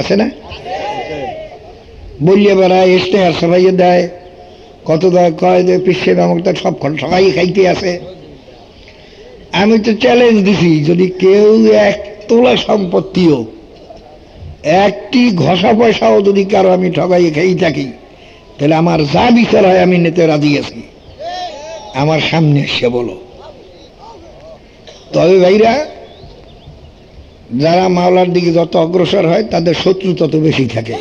আছে না? বললে বেড়ায় আর সবাই দেয়। কত দেয় কয় যে পিসের আমাকে তো সব সবাই খাইতে আছে আমি তো চ্যালেঞ্জ দিছি, যদি কেউ এক তোলা সম্পত্তিও, একটি ঘষা পয়সাও যদি কারও আমি ঠগাই খেয়ে থাকি, তাহলে আমার যা বিচার হয়, আমি নিতে রাজি আছি। আমার সামনে এসে বলো। তবে ভাইরা, যারা মাওলার দিকে যত অগ্রসর হয়, তাদের শত্রু তত বেশি থাকে।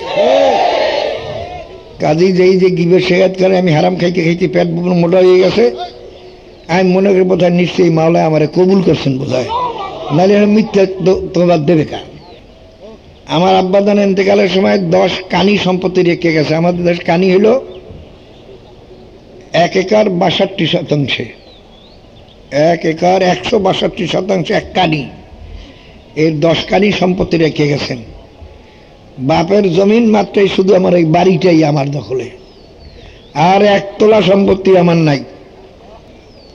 কাজী যেই যে গিবের শেখাত করে, আমি হারাম খাইতে খাইতে পেট মোটা হয়ে গেছে। আমি মনে করি বোধ হয় নিশ্চয়ই মাওলায় আমার কবুল করছেন বোধ হয় নাহলে মিথ্যা তোমার দেবে কা আমার আব্বাদান এতেকালের সময় দশ কানি সম্পত্তি রেখে গেছে। আমাদের দেশ কানি হলো এক একর বাষট্টি শতাংশে। এক একর একশো বাষট্টি শতাংশ এক কানি এর দশ কানি সম্পত্তি রেখে গেছেন। বাপের জমিন মাত্রই শুধু আমার এই বাড়িটাই আমার দখলে। আর এক তোলা সম্পত্তি আমার নাই।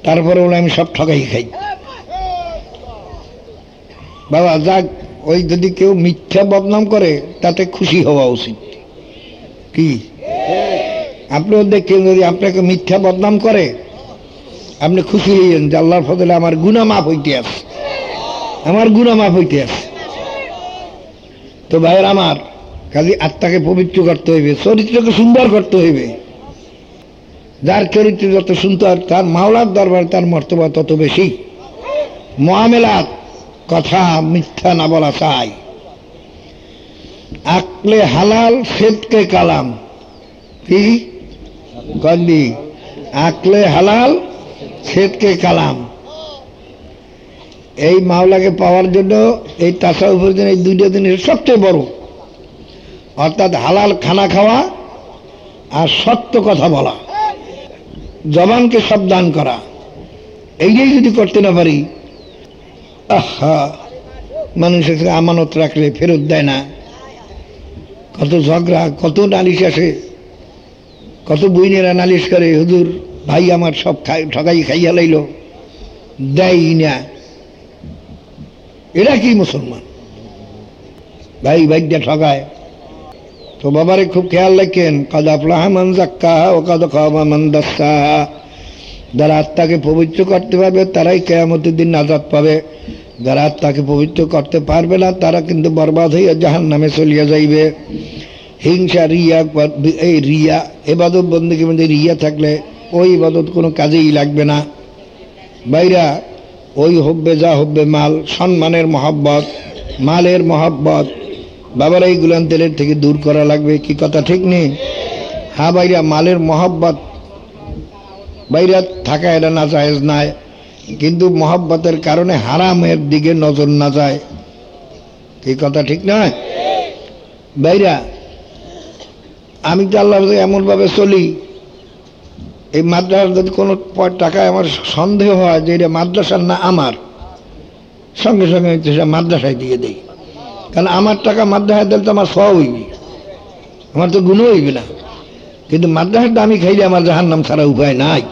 তারপরে বলে আমি সব ঠকাই খাই। বাবা, যাক, ওই যদি কেউ মিথ্যা বদনাম করে, তাতে খুশি হওয়া উচিত। কি? আপনিও দেখেন যদি আপনাকে মিথ্যা বদনাম করে আপনি খুশি হইয়েন যে আল্লাহর ফদলে আমার গুণা মাফ হইতে আছে। আমার গুণা মাফ হইতে আছে। তো ভাইয়ের আমার কাজে আত্মাকে পবিত্র করতে হইবে, চরিত্রকে সুন্দর করতে হইবে। যার চরিত্র যত সুন্দর, তার মাওলার দরবার তার মর্তবা তত বেশি। মহামেলাত কথা মিথ্যা না বলা চাই। আকলে হালাল সেদকে কালাম। কি? কন্দি আকলে হালাল সেদকে কালাম। এই মাওলাকে পাওয়ার জন্য এই তাসা উপর দিন এই দুইটা দিনের সবচেয়ে বড়। অর্থাৎ হালাল খানা খাওয়া আর সত্য কথা বলা। জবানকে সাবধান করা। এইটাই যদি করতে না পারি, আহা, মানুষের আমানত রাখলে ফেরত দেয় না। কত ঝগড়া, কত নালিশ আসে, কত বইনেরা নালিশ করে, হুজুর ভাই আমার সব খাই ঠকাই খাইয়া লাইল। দেয় না। এরা কি মুসলমান? ভাই ভাইটা ঠকায় তো বাবারে খুব খেয়াল রাখেন, কাদ আফলাহা মান ও কাদ খাওয়া মান যারা আত্মাকে পবিত্র করতে পারবে, তারাই কেয়ামতের দিন নাজাদ পাবে। যারা আত্মাকে পবিত্র করতে পারবে না, তারা কিন্তু বরবাদ হইয়া জাহান নামে চলিয়া যাইবে। হিংসা, রিয়া, এই রিয়া, এবাদত বন্দীকে মধ্যে রিয়া থাকলে ওই ইবাদত কোনো কাজেই লাগবে না। বাইরা, ওই হব্বে যা হব্বে মাল, সম্মানের মহাব্বত, মালের মহাব্বত, বাবার এই গুলান তেলের থেকে দূর করা লাগবে, কি কথা ঠিক নেই হ্যাঁ বাইরা, মালের মহাব্বত। বাইরা, থাকা এটা না জায়েজ নাই, কিন্তু মহাব্বতের কারণে হারামের দিকে নজর না যায়। কি কথা ঠিক নয় বাইরা, আমি তো আল্লাহ এমনভাবে চলি এই মাদ্রাসার যদি কোনো টাকায় আমার সন্দেহ হয় যে এটা মাদ্রাসার না আমার, সঙ্গে সঙ্গে সেটা মাদ্রাসায় দিয়ে দিই। কারণ আমার টাকা মাদ্রাসায় দিলে তো আমার সব হইবি আমার তো গুণ হইবে না। কিন্তু মাদ্রাসার দামি খাইলে আমার জাহার নাম ছাড়া উপায় নাই।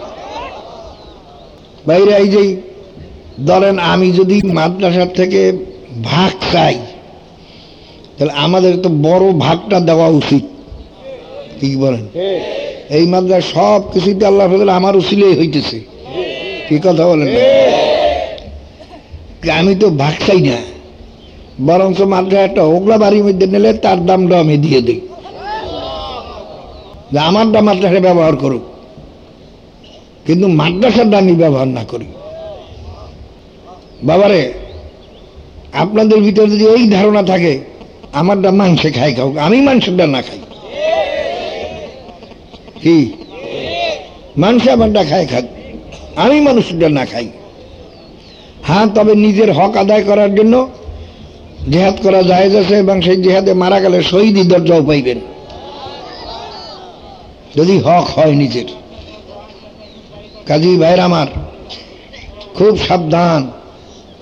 বাইরে এই যে ধরেন আমি যদি মাদ্রাসার থেকে ভাগ চাই, তাহলে আমাদের তো বড় ভাগটা দেওয়া উচিত। কি বলেন? এই মাদ্রাসা সব কিছুতে আল্লাহ ফজল আমার উচিলেই হইতেছে। কি কথা বলেন? আমি তো ভাগ চাই না। বরঞ্চ মাদ্রাসাটা ওগলা বাড়ির মধ্যে নিলে তার দামটা আমি দিয়ে দিই। যে আমারটা মাদ্রাসা ব্যবহার করুক। কিন্তু মাদ্রাসাটা আমি ব্যবহার না করি। বাবারে, আপনাদের ভিতরে যদি এই ধারণা থাকে, আমারটা মাংসে খাই খাও আমি মাংসটা না খাই। কি? মানুষ আমারটা খায় খাক। আমি মানুষটা না খাই। হ্যাঁ তবে নিজের হক আদায় করার জন্য জেহাদ করা জায়েজ আছে এবং সেই জেহাদে মারা গেলে শহীদ দরজাও পাইবেন। যদি হক হয় নিজের। কাজী ভাইয়ের আমার, খুব সাবধান।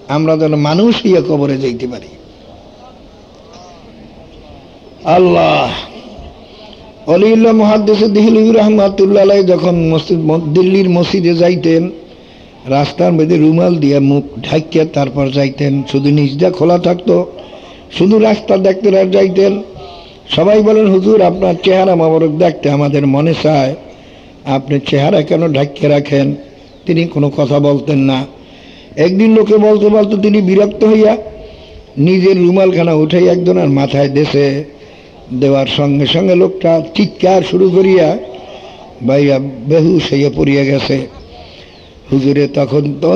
আমরা যেন মানুষ ইয়ে কবরে যাইতে পারি। আল্লাহ। অলিউল্লাহ মহাদ্দেশ দিহিলুর রহমাতুল্লাহ যখন মসজিদ, দিল্লির মসজিদে যাইতেন, রাস্তার মধ্যে রুমাল দিয়ে মুখ ঢাকিয়া তারপর যাইতেন, শুধু নিজটা খোলা থাকতো, শুধু রাস্তা দেখতে আর যাইতেন। সবাই বলেন, হুজুর, আপনার চেহারা মোবারক দেখতে আমাদের মনে চায়। আপনি চেহারা কেন ঢাকিয়ে রাখেন? তিনি কোনো কথা বলতেন না। একদিন লোকে বলতে বলতে তিনি বিরক্ত হইয়া নিজের রুমালখানা উঠাই একজনের মাথায় দেশে দেওয়ার সঙ্গে সঙ্গে লোকটা চিৎকার শুরু করিয়া ভাইয়া বেহুশ হইয়া পড়িয়া গেছে। হুজুরে তখন তো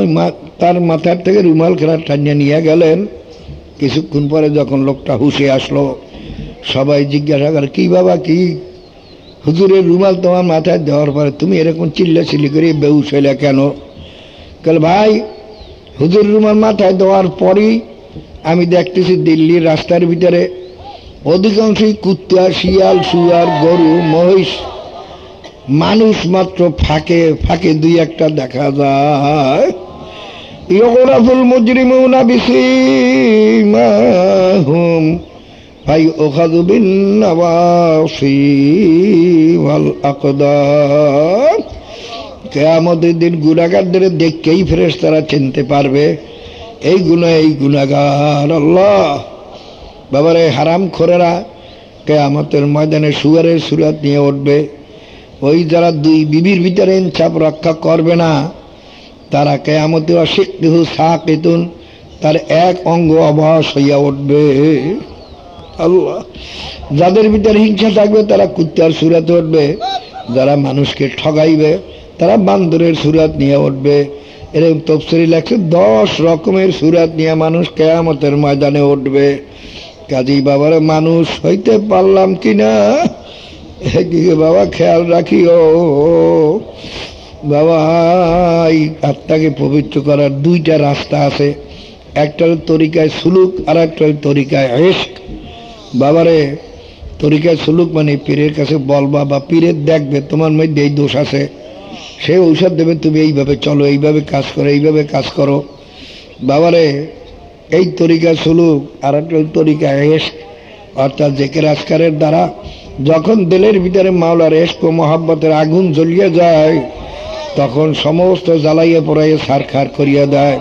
তার মাথার থেকে রুমাল খেলার টানিয়া নিয়ে গেলেন। কিছুক্ষণ পরে যখন লোকটা হুশে আসলো, সবাই জিজ্ঞাসা করে কি বাবা, কি? হুজুরের রুমাল তোমার মাথায় দেওয়ার পরে তুমি এরকম চিল্লা চিল্লি করে বেউস হইলে কেন? কাল ভাই হুজুর রুমাল মাথায় দেওয়ার পরেই আমি দেখতেছি দিল্লির রাস্তার ভিতরে অধিকাংশই কুত্তা, শিয়াল শুয়ার গরু, মহিষ। মানুষ মাত্র ফাঁকে ফাঁকে দুই একটা দেখা যায়। ইয়গরাফুল মুজরিমুনা বিসিমাহুম ফাই ওখাদু বিন নাওয়াসি ওয়াল আকদাম। কেয়ামতের দিন গুণাগারদের দেখকেই ফেরেস তারা চিনতে পারবে। এই গুণা এই গুণাগার আল্লাহ। বাবারে হারাম খোরেরা কেয়ামতের ময়দানে সুয়ারের সুরাত নিয়ে উঠবে। ওই যারা দুই বিবির ভিতরে ইনসাফ রক্ষা করবে না, তারা কেয়ামতে অশিক্ষু সাকিতুন, তার এক অঙ্গ অবশ হইয়া উঠবে। আল্লাহ, যাদের ভিতরে হিংসা থাকবে, তারা কুত্তার সুরাতে উঠবে। যারা মানুষকে ঠগাইবে, তারা বান্দরের সুরাত নিয়ে উঠবে। এরকম তফসরি লাগছে দশ রকমের সুরাত নিয়ে মানুষ কেয়ামতের ময়দানে উঠবে। কাজী বাবার মানুষ হইতে পারলাম কিনা? একদিকে বাবা খেয়াল রাখিও। বাবা, এই আত্মাকে পবিত্র করার দুইটা রাস্তা আছে। একটার তরিকায় সুলুক, আর একটার তরিকায় এস্ক বাবারে, তরিকায় সুলুক মানে পীরের কাছে বলবা বা পীরের দেখবে, তোমার মধ্যে এই দোষ আছে। সে ঔষধ দেবে, তুমি এইভাবে চলো, এইভাবে কাজ করো, এইভাবে কাজ করো। বাবারে এই তরিকা সুলুক, আর একটা তরিকা এস্ক অর্থাৎ জেকের আজকারের দ্বারা যখন দিলের ভিতরে মাওলার ও মহাব্বতের আগুন জ্বলিয়ে যায়, তখন সমস্ত জ্বালাইয়ে পড়াইয়ে সারখার করিয়া দেয়।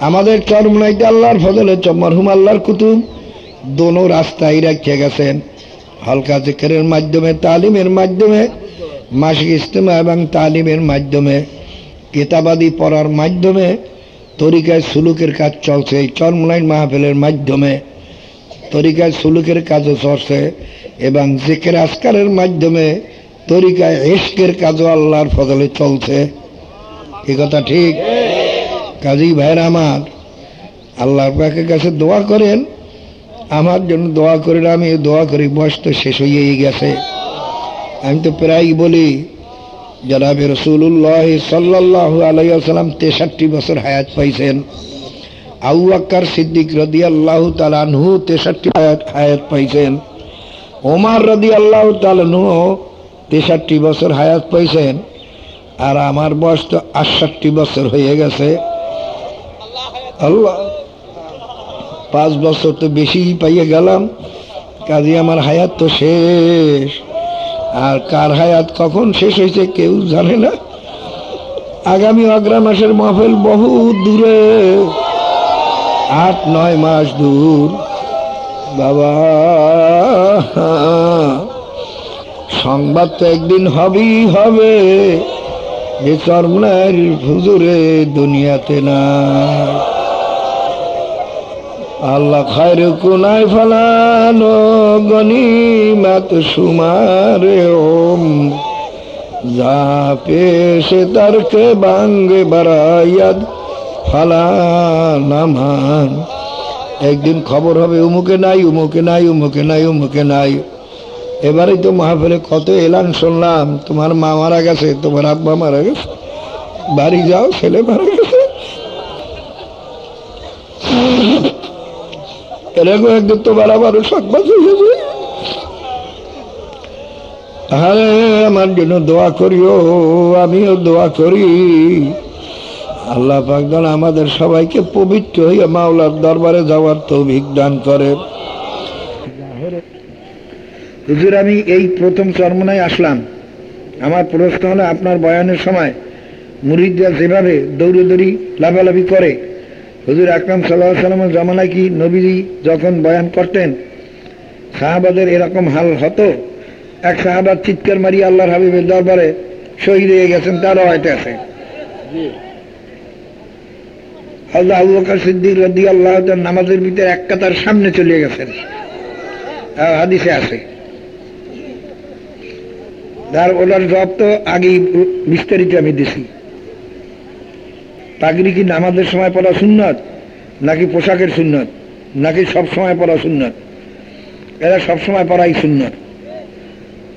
আমাদের চরম চরমনাইতে আল্লাহর ফজলে মরহুম আল্লাহর কুতুব। দোনো রাস্তায় রাখিয়ে গেছেন। হালকা জিকেরের মাধ্যমে, তালিমের মাধ্যমে, মাসিক ইস্তেমা এবং তালিমের মাধ্যমে, কিতাবাদি পড়ার মাধ্যমে তরিকায় সুলুকের কাজ চলছে। এই চরমনাইন মাহফিলের মাধ্যমে তরিকায় সুলুকের কাজও চলছে এবং জিকের আসকারের মাধ্যমে তরিকায় এশকের কাজও আল্লাহর ফজলে চলছে। এ কথা ঠিক? কাজী ভাইয়ের আমার আল্লাহর পাকের কাছে দোয়া করেন। আমার জন্য দোয়া করেন আমি দোয়া করি, বয়স তো শেষ হয়েই গেছে। আমি তো প্রায় বলি জনাবে রসুল্লাহ সাল্লাহ আলাইসাল্লাম তেষট্টি বছর হায়াত পাইছেন। আউ আক্কার সিদ্দিক রদি আল্লাহ তালানহু তেষট্টি হায়াত পাইছেন। ওমার রদি আল্লাহ তালানহু তেষট্টি বছর হায়াত পাইছেন। আর আমার বয়স তো আটষট্টি বছর হয়ে গেছে। আল্লাহ, পাঁচ বছর তো বেশি পাইয়ে গেলাম। কাজে, আমার হায়াত তো শেষ। আর কার হায়াত কখন শেষ হয়েছে কেউ জানে না। আগামী অগ্রা মাসের মহফিল বহু দূরে। আট, নয় মাস দূর। বাবা, সংবাদ তো একদিন হবেই হবে। যে চরমনার হুজুরে দুনিয়াতে না আল্লাহ খায়ের কোনায় ফালানো গনিমাত সুমারে ওম। যা পেশে তারকে বাঙ্গে বারায়াদ ফালা নামান একদিন খবর হবে, উমুকে নাই উমুকে নাই উমুকে নাই উমুকে নাই। এবারে তো মাহফিলে কত এলান শুনলাম, তোমার মা মারা গেছে, তোমার আব্বা মারা গেছে। বাড়ি যাও, ছেলে মারা গেছে। এরকম একদিন তোমার আবারও সংবাদ হয়ে আরে আমার জন্য দোয়া করিও, আমিও দোয়া করি। আল্লাহ পাকদান আমাদের সবাইকে পবিত্র হইয়া মাওলার দরবারে যাওয়ার তৌভিক দান করে। হুজুর, আমি এই প্রথম চরমনায় আসলাম। আমার প্রশ্ন হলো, আপনার বয়ানের সময় মুরিদরা যেভাবে দৌড়ে দৌড়ি লাফালাফি করে হুজুর আকরাম সাল্লাহ সাল্লামের জমানায় কি নবীজি যখন বয়ান করতেন সাহাবাদের এরকম হাল হতো? এক সাহাবাদ চিৎকার মারি আল্লাহর হাবিবের দরবারে শহীদ হয়ে গেছেন তারও হয়তো আছে। আল্লাহ আবু বকর সিদ্দিক রদি আল্লাহ নামাজের ভিতরে এক কাতার সামনে চলে গেছেন। হাদিসে আছে। তার ওনার জব তো আগেই বিস্তারিত আমি দিছি। পাগড়ি কি নামাজের সময় পড়া সুন্নত? নাকি পোশাকের সুন্নত? নাকি সব সময় পড়া সুন্নত? এরা সব সময় পড়াই সুন্নত।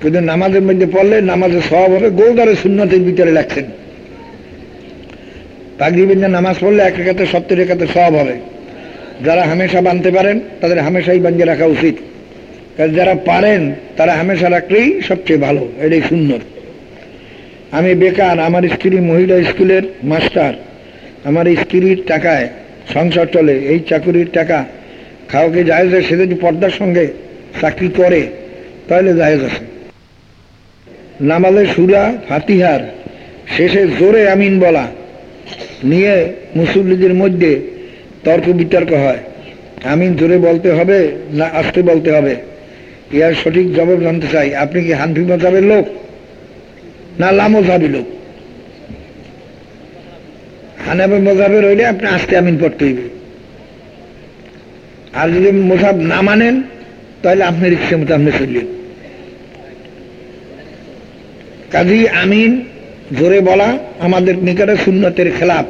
কিন্তু নামাজের মধ্যে পড়লে নামাজের সব হবে গোলদারের সুন্নতের ভিতরে লাগছেন পাগড়ি বেঁধে নামাজ পড়লে এক রেখাতে, সত্তর রেখাতে সব হবে। যারা হামেশা বানতে পারেন, তাদের হামেশাই বানিয়ে রাখা উচিত। যারা পারেন, তারা হামেশা রাখলেই সবচেয়ে ভালো, এটাই সুন্দর আমি বেকার, আমার স্ত্রী মহিলা স্কুলের মাস্টার। আমার স্ত্রীর টাকায় সংসার চলে, এই চাকুরির টাকা খাওয়াকে জায়েজ সে যদি পর্দার সঙ্গে চাকরি করে, তাহলে জায়েজ আছে। নামাজের সুরা ফাতিহার শেষে জোরে আমিন বলা, নিয়ে মুসল্লিদের মধ্যে তর্ক বিতর্ক হয়। আমিন জোরে বলতে হবে না আস্তে বলতে হবে? ইয়ার সঠিক জবাব জানতে চাই। আপনি কি হানফি মজাবের লোক? না লামো যাবি লোক? হানাবে মজাবের হইলে আপনি আস্তে আমিন পড়তে হইবে। আর যদি মোসাব না মানেন, তাহলে আপনার ইচ্ছে মতো আপনি চললেন। কাজী আমিন, জোরে বলা আমাদের নিকটে সুন্নতের খেলাপ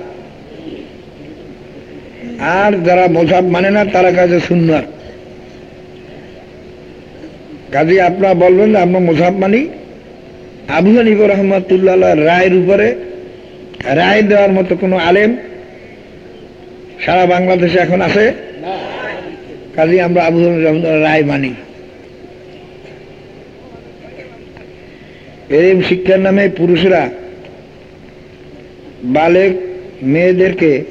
আর যারা মোসাব মানে না, তারা কাছে সুন্নত। কাজী, আপনারা বলবেন আমরা মোসাব মানি? আবু হানিফ রহমতুল্লাহ রায়ের উপরে রায় দেওয়ার মতো কোনো আলেম সারা বাংলাদেশে এখন আছে? কাজী আমরা আবু রায় মানি। এরম শিক্ষার নামে পুরুষরা বালেক মেয়েদেরকে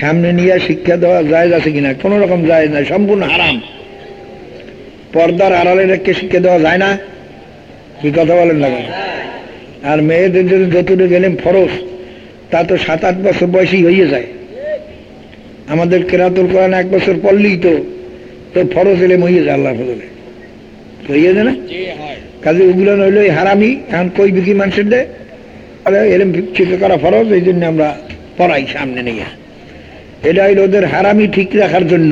সামনে নিয়ে শিক্ষা দেওয়া যায় আছে কিনা? কোন রকম যায় না সম্পূর্ণ হারাম। পর্দার আড়ালে রেখে শিক্ষা দেওয়া যায় না। কি কথা বলেন না? আর মেয়েদের যদি যতটুকু গেলেন ফরস তা তো সাত আট বছর বয়সী হয়ে যায়। আমাদের কেরাতুল কোরআন এক বছর পড়লেই তো তো ফরজ এলে হয়ে যায় আল্লাহ ফজলে। হয়ে যায় না? কাজে ওগুলো নইল হারামি এখন কই বিকি মানুষের দে এরম শিক্ষা করা ফরজ এই জন্য আমরা পড়াই সামনে নিয়ে। এটা হইল ওদের হারামি ঠিক রাখার জন্য।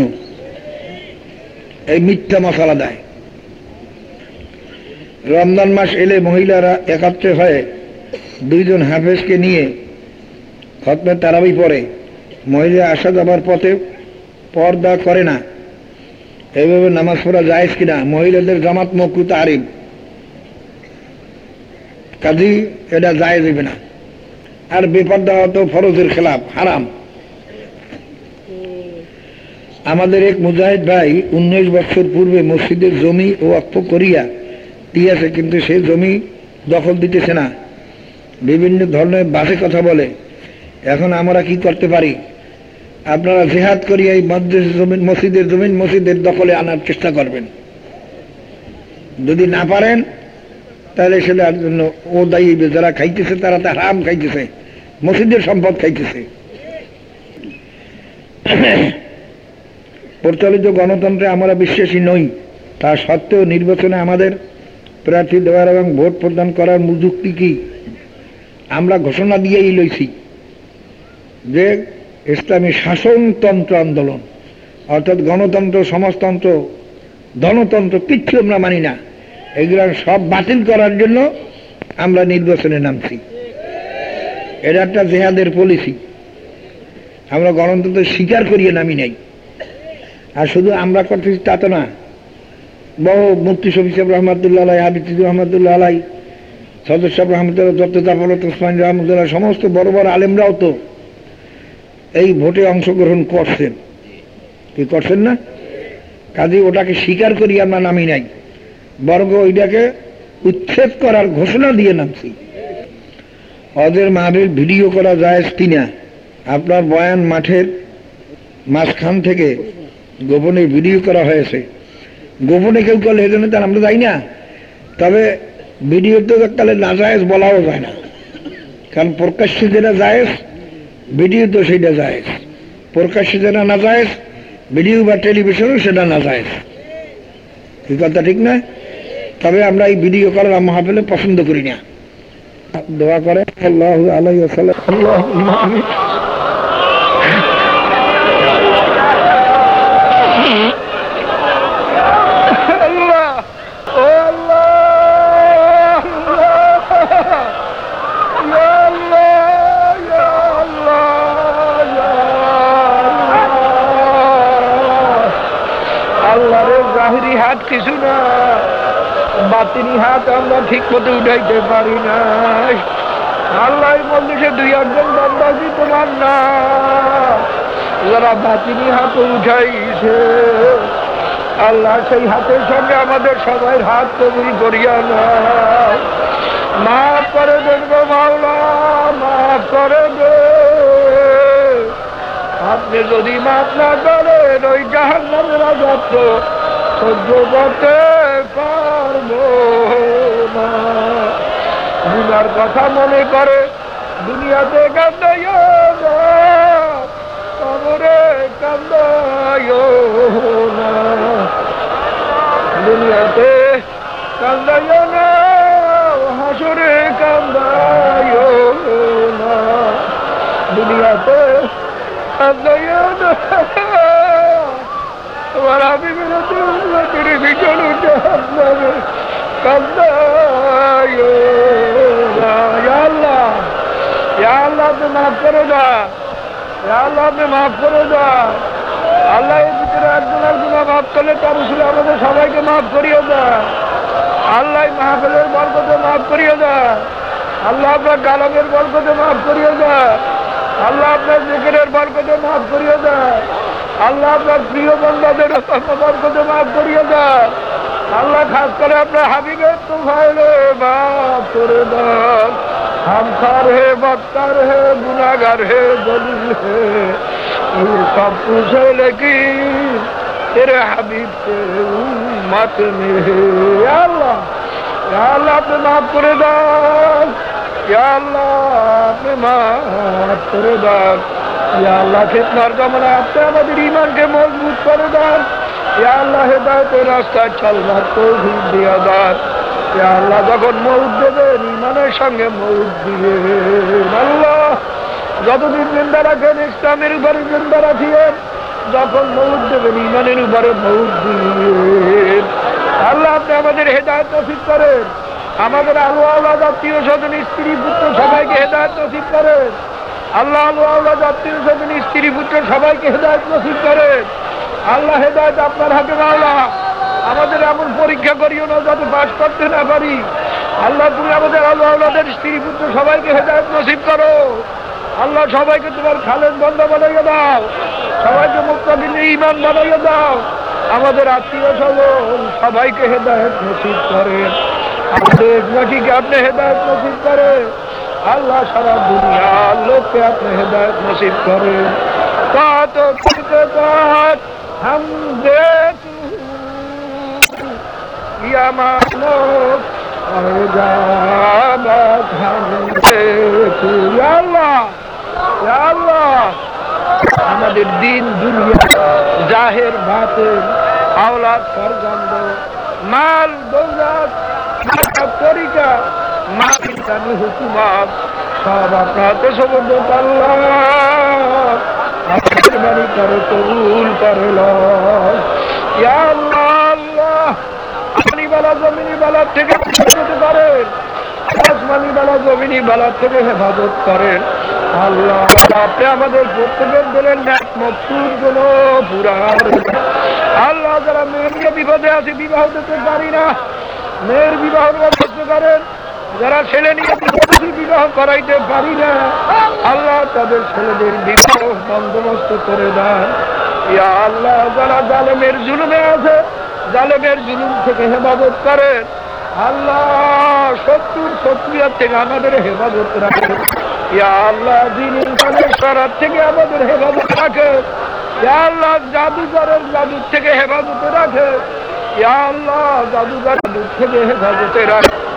এই মিথ্যা মশলা দেয়। রমজান মাস এলে মহিলারা একাত্রে হয়ে দুইজন হাফেজকে নিয়ে খতমে তারাবি পড়ে মহিলা আসা যাবার পথে পর্দা করে না। এইভাবে নামাজ পড়া যায় কিনা? মহিলাদের জামাত মকু আরিফ কাজী, এটা যায় দেবে না। আর বেপর্দা তো ফরজের খেলাফ, হারাম। আমাদের এক মুজাহিদ ভাই উনিশ বছর পূর্বে মসজিদের জমি ও অক্ষ করিয়া দিয়েছে, কিন্তু সেই জমি দখল দিতেছে না। বিভিন্ন ধরনের বাসে কথা বলে। এখন আমরা কি করতে পারি? আপনারা জেহাদ করিয়া এই জমিন, মসজিদের জমিন, মসজিদের দখলে আনার চেষ্টা করবেন। যদি না পারেন, তাহলে সেটার জন্য ও দায়ী যারা খাইতেছে, তারা তো হারাম খাইতেছে। মসজিদের সম্পদ খাইতেছে। প্রচলিত গণতন্ত্রে আমরা বিশ্বাসী নই। তা সত্ত্বেও নির্বাচনে আমাদের প্রার্থী দেওয়ার এবং ভোট প্রদান করার যুক্তি কি? আমরা ঘোষণা দিয়েই লইছি। যে ইসলামী শাসনতন্ত্র আন্দোলন, অর্থাৎ গণতন্ত্র, সমাজতন্ত্র, ধনতন্ত্র, কিচ্ছু আমরা মানি না। এগুলো সব বাতিল করার জন্য আমরা নির্বাচনে নামছি। এটা একটা জেহাদের পলিসি আমরা গণতন্ত্র স্বীকার করিয়ে নামি নাই। আর শুধু আমরা করতেছি তা তো না। বহু মুফতি শফি সাহেব রহমতুল্লাহ আলাই হাবিজ রহমতুল্লাহ আলাই সদর সাহেব রহমতুল্লাহ, দত্ত জাফরত ওসমান রহমতুল্লাহ সমস্ত বড় বড় আলেমরাও তো এই ভোটে অংশগ্রহণ করছেন। কি করছেন না? কাজে ওটাকে স্বীকার করি আমরা নামি নাই। বর্গ ওইটাকে উচ্ছেদ করার ঘোষণা দিয়ে নামছি। ওদের মাহবিল ভিডিও করা যায় কিনা, আপনার বয়ান মাঠের মাঝখান থেকে গোপনে ভিডিও করা হয়েছে। গোপনে কেউ করলে এই জন্য তার আমরা যাই না। তবে ভিডিও তো তাহলে না জায়েজ বলাও যায় না। কারণ প্রকাশ্যে যেটা জায়েজ ভিডিও তো সেটা যায় প্রকাশ্যে যেটা না যায় ভিডিও বা টেলিভিশনও সেটা না যায় এই কথা, ঠিক না? তবে আমরা এই ভিডিও করার মহাপেলে পছন্দ করি না। দোয়া করে আল্লাহ আলাই আল্লাহ আমরা ঠিক মতো উঠাইতে পারি না আল্লাহ মধ্যে দুই একজন বান্দাজি তোমার না, যারা বাতিনি হাত উঠাইছে, আল্লাহ সেই হাতের সঙ্গে আমাদের সবাই হাত কবুল করিয়া না মাফ করে গো মাওলা, মাফ করে দে আপনি যদি মাফ না করেন, ওই জাহান নামের আজাদ সহ্য করতে পারব। না। কথা মনে করে দুনিয়াতে কান্দাইও না, কবরে কান্দাইও না। দুনিয়াতে কান্দাইও না, হাসরে কান্দাইও না। দুনিয়াতে কান্দাইও না। তোমার আমি বেরোতে উন্নতির ভীষণ আল্লাহ ইয়া আপনি মাফ করে দা ইয়া আল্লাহ আপনি মাফ করে দা আল্লাহ ভিতরে একজনের করলে তার উসুলে আমাদের সবাইকে মাফ করিয়ে দেয় আল্লাহ মাহফিলের বরকতে মাফ করিয়ে দেয় আল্লাহ আপনার কালামের বরকতে মাফ করিয়ে দেয় আল্লাহ আপনার জিকিরের বরকতে মাফ করিয়ে দেয় আল্লাহ আপনার প্রিয় বন্ধাদের বরকতে মাফ করিয়ে দেয় আল্লাহ খাস করে আপনার হাবিবের তো ভাই রে বাপ তোরে দাস হামখার হে বক্তার হে গুনাগার হে, দলিল হে। সব পুষে লেকি তেরে হাবিব মাতে আল্লাহ আল্লাহ আপনি মাফ করে দাস আল্লাহ আপনি মাফ করে দাস আল্লাহ খেতনার কামনা আপনি আমাদের ইমানকে মজবুত করে দাস আল্লাহ হেদায়তের রাস্তায় চলবার তৌফিক দিয়া আল্লাহ যখন মৌদ দেবেন ইমানের সঙ্গে মৌদ দিয়ে আল্লাহ, যতদিন জিন্দা রাখেন, ইসলামের উপরে জিন্দা রাখিয়েন, যখন মৌদ দেবেন ইমানের উপরে মৌদ দিয়ে আল্লাহ, আপনি আমাদের হেদায়ত নসিব করেন। আমাদের আলু আল্লাহ আত্মীয় স্বজন, স্ত্রী, পুত্র সবাইকে হেদায়ত নসিব করেন। আল্লাহ, আলু আল্লাহ আত্মীয় স্বজন, স্ত্রী, পুত্র সবাইকে হেদায়ত নসিব করেন। আল্লাহ হেদায়ত আপনার হাতে আল্লাহ আমাদের এমন পরীক্ষা করিও না যাতে পাশ করতে না পারি। আল্লাহ, তুমি আমাদের আল্লাহ আল্লাহদের স্ত্রী পুত্র সবাইকে হেদায়ত নসিব করো। আল্লাহ, সবাইকে তোমার খালেদ বন্ধ বানাইয়ে দাও। সবাইকে মুক্তাদিনে ইমান বানাইয়ে দাও। আমাদের আত্মীয় স্বজন সবাইকে হেদায়ত নসিব করে। আমাদের নাকিকে আপনি হেদায়ত নসিব করে। আল্লাহ, সারা দুনিয়ার লোককে আপনি হেদায়ত নসিব করে। কাত কাত हम दे या मानो আমাদের দিন দুনিয়া জাহের ভাতে আওলাদ ফরগন্দ মাল দৌলত তরিকা মালিকানি হুকুমাত সব আপনাতে সমুদ্র আল্লাহ আপনার বাড়ি কবুল করে আল্লাহ জমিনি বালার থেকে হেফাজত করেন আসমানি বালা থেকে হেফাজত করেন আল্লাহ আপনি আমাদের প্রত্যেকের দিলেন মকসুদগুলো আল্লাহ যারা মেয়ের বিপদে আছে বিবাহ দিতে পারি না মেয়ের বিবাহ ব্যবস্থা করেন যারা ছেলে নিয়ে বিবাহ করাইতে পারি না, আল্লাহ তাদের ছেলেদের বিবাহ বন্দোবস্ত করে দেন। ইয়া আল্লাহ, যারা জালেমের জুলুমে আছে, জালেমের জুলুম থেকে হেফাজত করেন। আল্লাহ শত্রুর শত্রুয়ার থেকে আমাদের হেফাজত রাখে ইয়া আল্লাহ, দিন ইনসানের সরার থেকে আমাদের হেফাজত রাখে ইয়া আল্লাহ, জাদুঘরের জাদুর থেকে হেফাজতে রাখে ইয়া আল্লাহ জাদুঘর থেকে হেফাজতে রাখে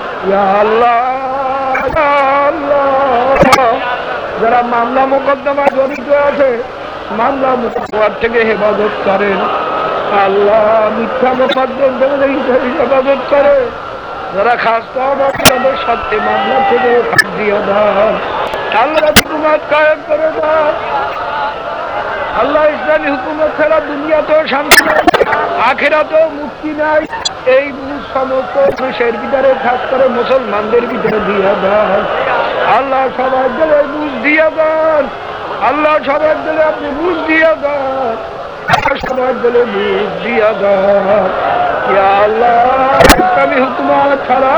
যারা মামলা মোকদ্দমা জড়িত আছে, মামলা মোকদ্দমার থেকে হেফাজত করেন। আল্লাহ মিথ্যা মোকদ্দম হেফাজত করে। যারা খাস তাদের সাথে মামলা থেকে দিয়ে আল্লাহ হুকুমত করে দেন আল্লাহ ইসলামী হুকুমত ছাড়া দুনিয়াতেও শান্তি নাই, আখেরাতেও মুক্তি নাই। এই সমস্ত দেশের ভিতরে, খাস করে মুসলমানদের ভিতরে দিয়ে দেন আল্লাহ সবার দিলে বুঝ দিয়ে দেন আল্লাহ সবার দিলে আপনি বুঝ দিয়ে দেন সবার দিলে বুঝ দিয়ে দেন আল্লাহ, ইসলামী হুকুমত ছাড়া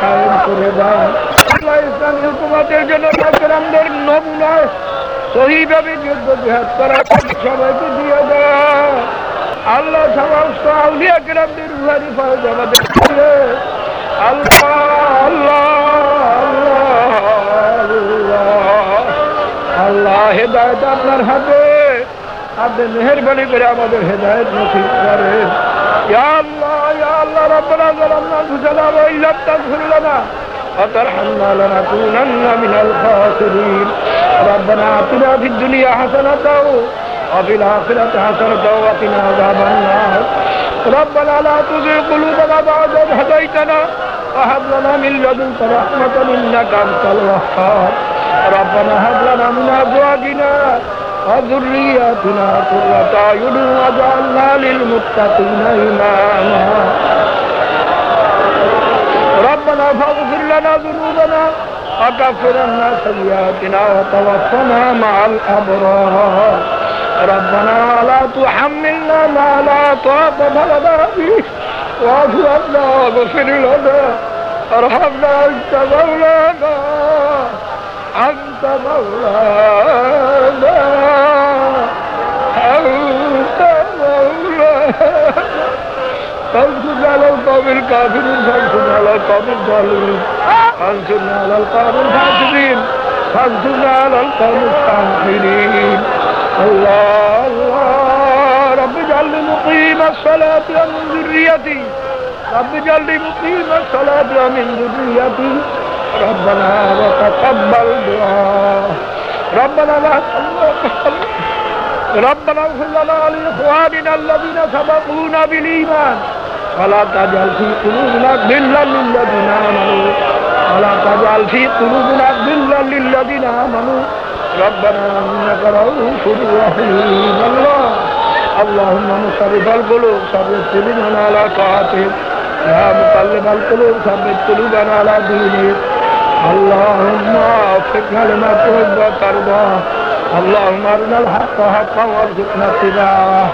কায়েম করে দেন আল্লাহ ইসলামী হুকুমতের জন্য নমুনায় সহিভাবে যুদ্ধ জেহাদ করার সবাইকে দিয়ে দেওয়া আল্লাহ সমস্ত আউলিয়া গ্রামদের রুহারি ফরজ আমাদের আল্লাহ আল্লাহ আল্লাহ হেদায়ত আপনার হাতে। আপনি মেহরবানি করে আমাদের হেদায়ত নথি করে। আল্লাহ আল্লাহ রব্বানা জালামনা দুজানা ওয়া ইল্লাম তাগফির লানা। ওয়া তারহামনা লানাকুনান্না মিনাল ربنا آتنا في الدنيا حسنة وفي الآخرة حسنة وقنا عذاب النار. ربنا لا تزغ قلوبنا بعد إذ هديتنا وهب لنا من لدنك رحمة إنك أنت الوهاب. ربنا هب لنا من أزواجنا وذرياتنا قرة أعين واجعلنا للمتقين إماما. ربنا فاغفر لنا ذنوبنا وكفر عنا سيئاتنا وتوفنا مع الأبرار. ربنا لا تحملنا ما لا طاقة لنا به. واعف عنا واغفر لنا. ارحمنا أنت مولانا. أنت مولانا. فانصرنا على القوم الكافرين فانصرنا على القوم الظالمين فانصرنا على القوم الفاسقين فانصرنا على القوم الكافرين الله الله. رب اجعلني مقيم الصلاة ومن ذريتي. رب اجعلني مقيم الصلاة ومن ذريتي. ربنا وتقبل دعاء. ربنا لا ربنا اغفر لنا ولإخواننا الذين سبقونا بالإيمان. ولا تجعل في قلوبنا غلا للذين آمنوا. ولا تجعل في قلوبنا غلا للذين آمنوا. ربنا إنك رؤوف رحيم. الله اللهم مصرف القلوب ثبت قلوبنا على طاعتك. يا مقلب القلوب، ثبت قلوبنا على دينك. اللهم وفقنا لما تحب وترضى. اللهم ارنا الحق حقا وارزقنا اتباعه.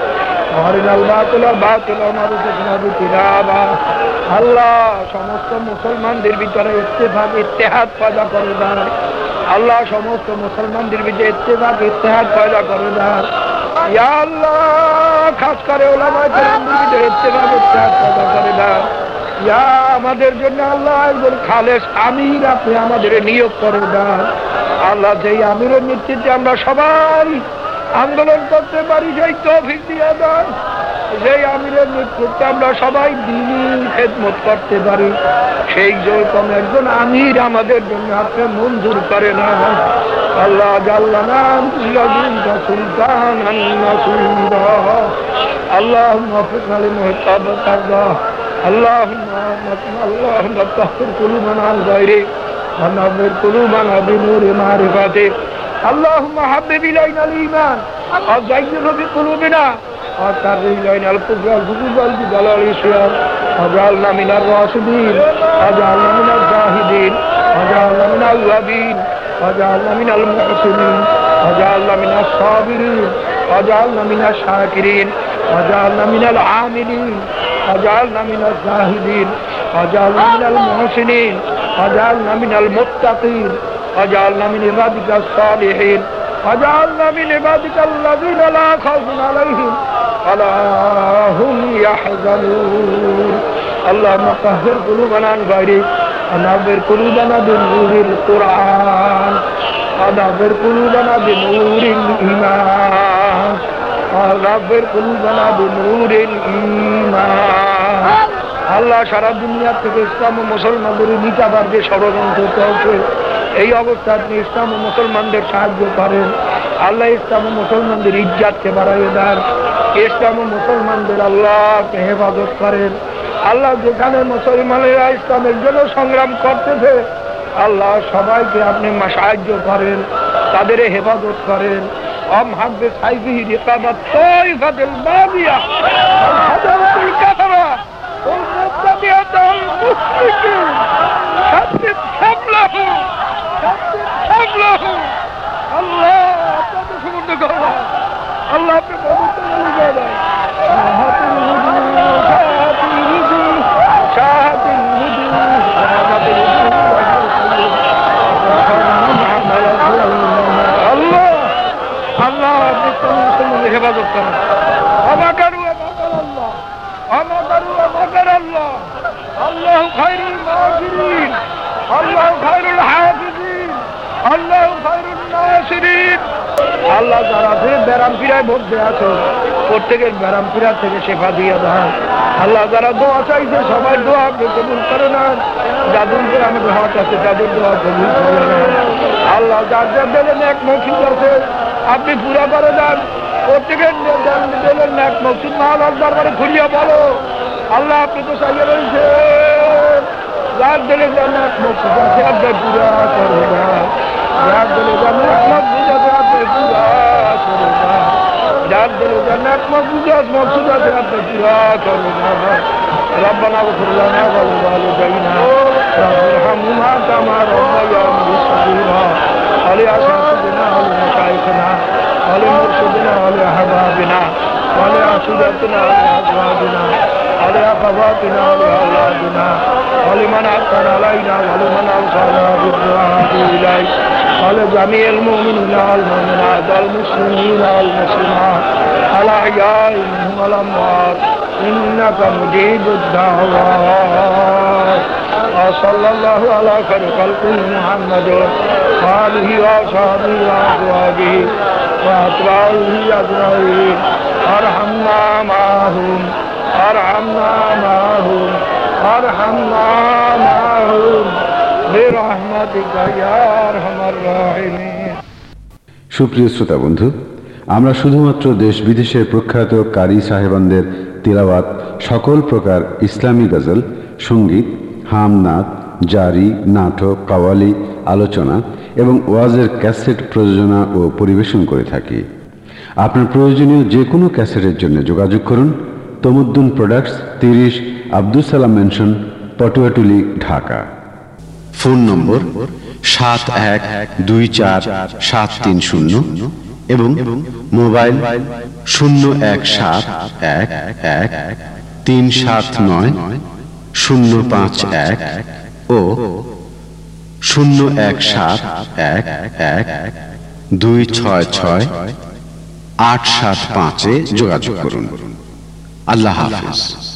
আল্লাহ সমস্ত মুসলমানদের ভিতরে ইত্তেফাক, ইত্তেহাদ পয়দা করে দেন আল্লাহ, সমস্ত মুসলমানদের ভিতরে ইত্তেফাক, ইত্তেহাদ পয়দা করে দেন খাস করে আমাদের জন্য আল্লাহ একজন খালেস আমির আপনি আমাদের নিয়োগ করে দেন আল্লাহ, যেই আমিরের নেতৃত্বে আমরা সবাই আন্দোলন করতে পারি সেই তৌফিক দিয়ে দেন সেই আমিরের নেতৃত্বে আমরা সবাই দিনই খেদমত করতে পারি সেই যেরকম একজন আমির আমাদের জন্য আপনি মঞ্জুর করে না আল্লাহ জাল্লা নাম সুলতান আল্লাহ মফিক আলী মোহতাব اللهم اللهم طهر قلوبنا عن غيرك ونور قلوبنا بنور معرفتك اللهم حبب الينا الايمان وزينه بقلوبنا وكره الينا الكفر والفسوق والجدال والعصيان واجعلنا من الراشدين واجعلنا من الزاهدين واجعلنا من الوابين واجعلنا من المحسنين واجعلنا من الصابرين واجعلنا من الشاكرين واجعلنا من العاملين واجعلنا من الزاهدين واجعلنا من المحسنين واجعلنا من المتقين واجعلنا من عبادك الصالحين واجعلنا من عبادك الذين لا خوف عليهم ولا هم يحزنون اللهم طهر قلوبنا عن غيرك ونور قلوبنا بنور القرآن ونور قلوبنا بنور الإيمان ونور قلوبنا بنور الإيمان আল্লাহ সারা দুনিয়া থেকে ইসলাম ও মুসলমানদের নিকাবার যে ষড়যন্ত্র চলছে এই অবস্থা আপনি ইসলাম ও মুসলমানদের সাহায্য করেন। আল্লাহ ইসলাম ও মুসলমানদের ইজ্জাতকে বাড়াইয়ে দেন। ইসলাম ও মুসলমানদের আল্লাহকে হেফাজত করেন। আল্লাহ যেখানে মুসলমানেরা ইসলামের জন্য সংগ্রাম করতেছে, আল্লাহ সবাইকে আপনি সাহায্য করেন, তাদের হেফাজত করেন। অম হাববে আল্লাহ আপনাকে সুবর্ণ করো আল্লাহ আপনি পবিত্র বলে দেয় হেফাজত করেন আমাকারুয়া মাকার আল্লাহ আমাকারুয়া মাকার আল্লাহ আল্লাহ খাইরুল মাগিরিন আল্লাহ খাইরুল হাফিজ আল্লাহ আল্লাহ যারা আছে, ব্যারাম পীড়ায় মধ্যে আছো, প্রত্যেকের ব্যারাম পীড়া থেকে শেফা দিয়ে দেন আল্লাহ যারা দোয়া চাইছে সবাই দোয়া কবুল করে না। যাদের আমাদের আছে তাদের দোয়া কবুল করে না। আল্লাহ যার যার দিলেন এক মসজিদ আছে, আপনি পুরা করে দেন। প্রত্যেকের দিলেন এক মসজিদ মাল দরবারে ঘুরিয়ে বলো। আল্লাহ আপনি তো চাইয়ে রয়েছে। যার দিলে যেন এক মসজিদ আছে আপনি পুরা করে দেন یاد دلے جا میں اخلاق بوجھا دے آپ پہ پورا کرو گا یاد دلے جا میں اخلاق بوجھا اس مقصودہ دے آپ پہ پورا کرو گا ربنا و فرزانا و لبالو جائنا رب رحمونا کاما رب یا مرس حبیبا علی آسان سبنا علی مقائقنا علی مرسدنا علی حبابنا علی آسودتنا علی حبابنا ولأخواتنا ولأولادنا ولمن أحسن علينا ولمن أوصانا بالدعاء إليك. ولجميع المؤمنين والمؤمنات والمسلمين والمسلمات الأحياء منهم والأموات إنك مجيب الدعوات. وصلى الله على خير خلقه محمد وآله وصحبه وأزواجه وأتباعه أجمعين. ارحمنا معهم ارحمنا معهم ارحمنا معهم برحمتك يا أرحم الراحمين সুপ্রিয় শ্রোতা বন্ধু আমরা শুধুমাত্র দেশ বিদেশের প্রখ্যাত কারি সাহেবানদের তিলাওয়াত সকল প্রকার ইসলামী গজল সঙ্গীত হামনাথ জারি নাটক কাওয়ালি আলোচনা এবং ওয়াজের ক্যাসেট প্রযোজনা ও পরিবেশন করে থাকি আপনার প্রয়োজনীয় যে কোনো ক্যাসেটের জন্য যোগাযোগ করুন তমুদ্দুন প্রোডাক্টস তিরিশ Abdul Salam mansion, Patuatuli, Dhaka. Phone number সাত এক দুই চার সাত তিন শূন্য এবং মোবাইল শূন্য এক সাত এক এক তিন সাত নয় শূন্য পাঁচ এক ও শূন্য এক সাত এক এক দুই ছয় ছয় আট সাত পাঁচে যোগাযোগ করুন। আল্লাহ হাফিজ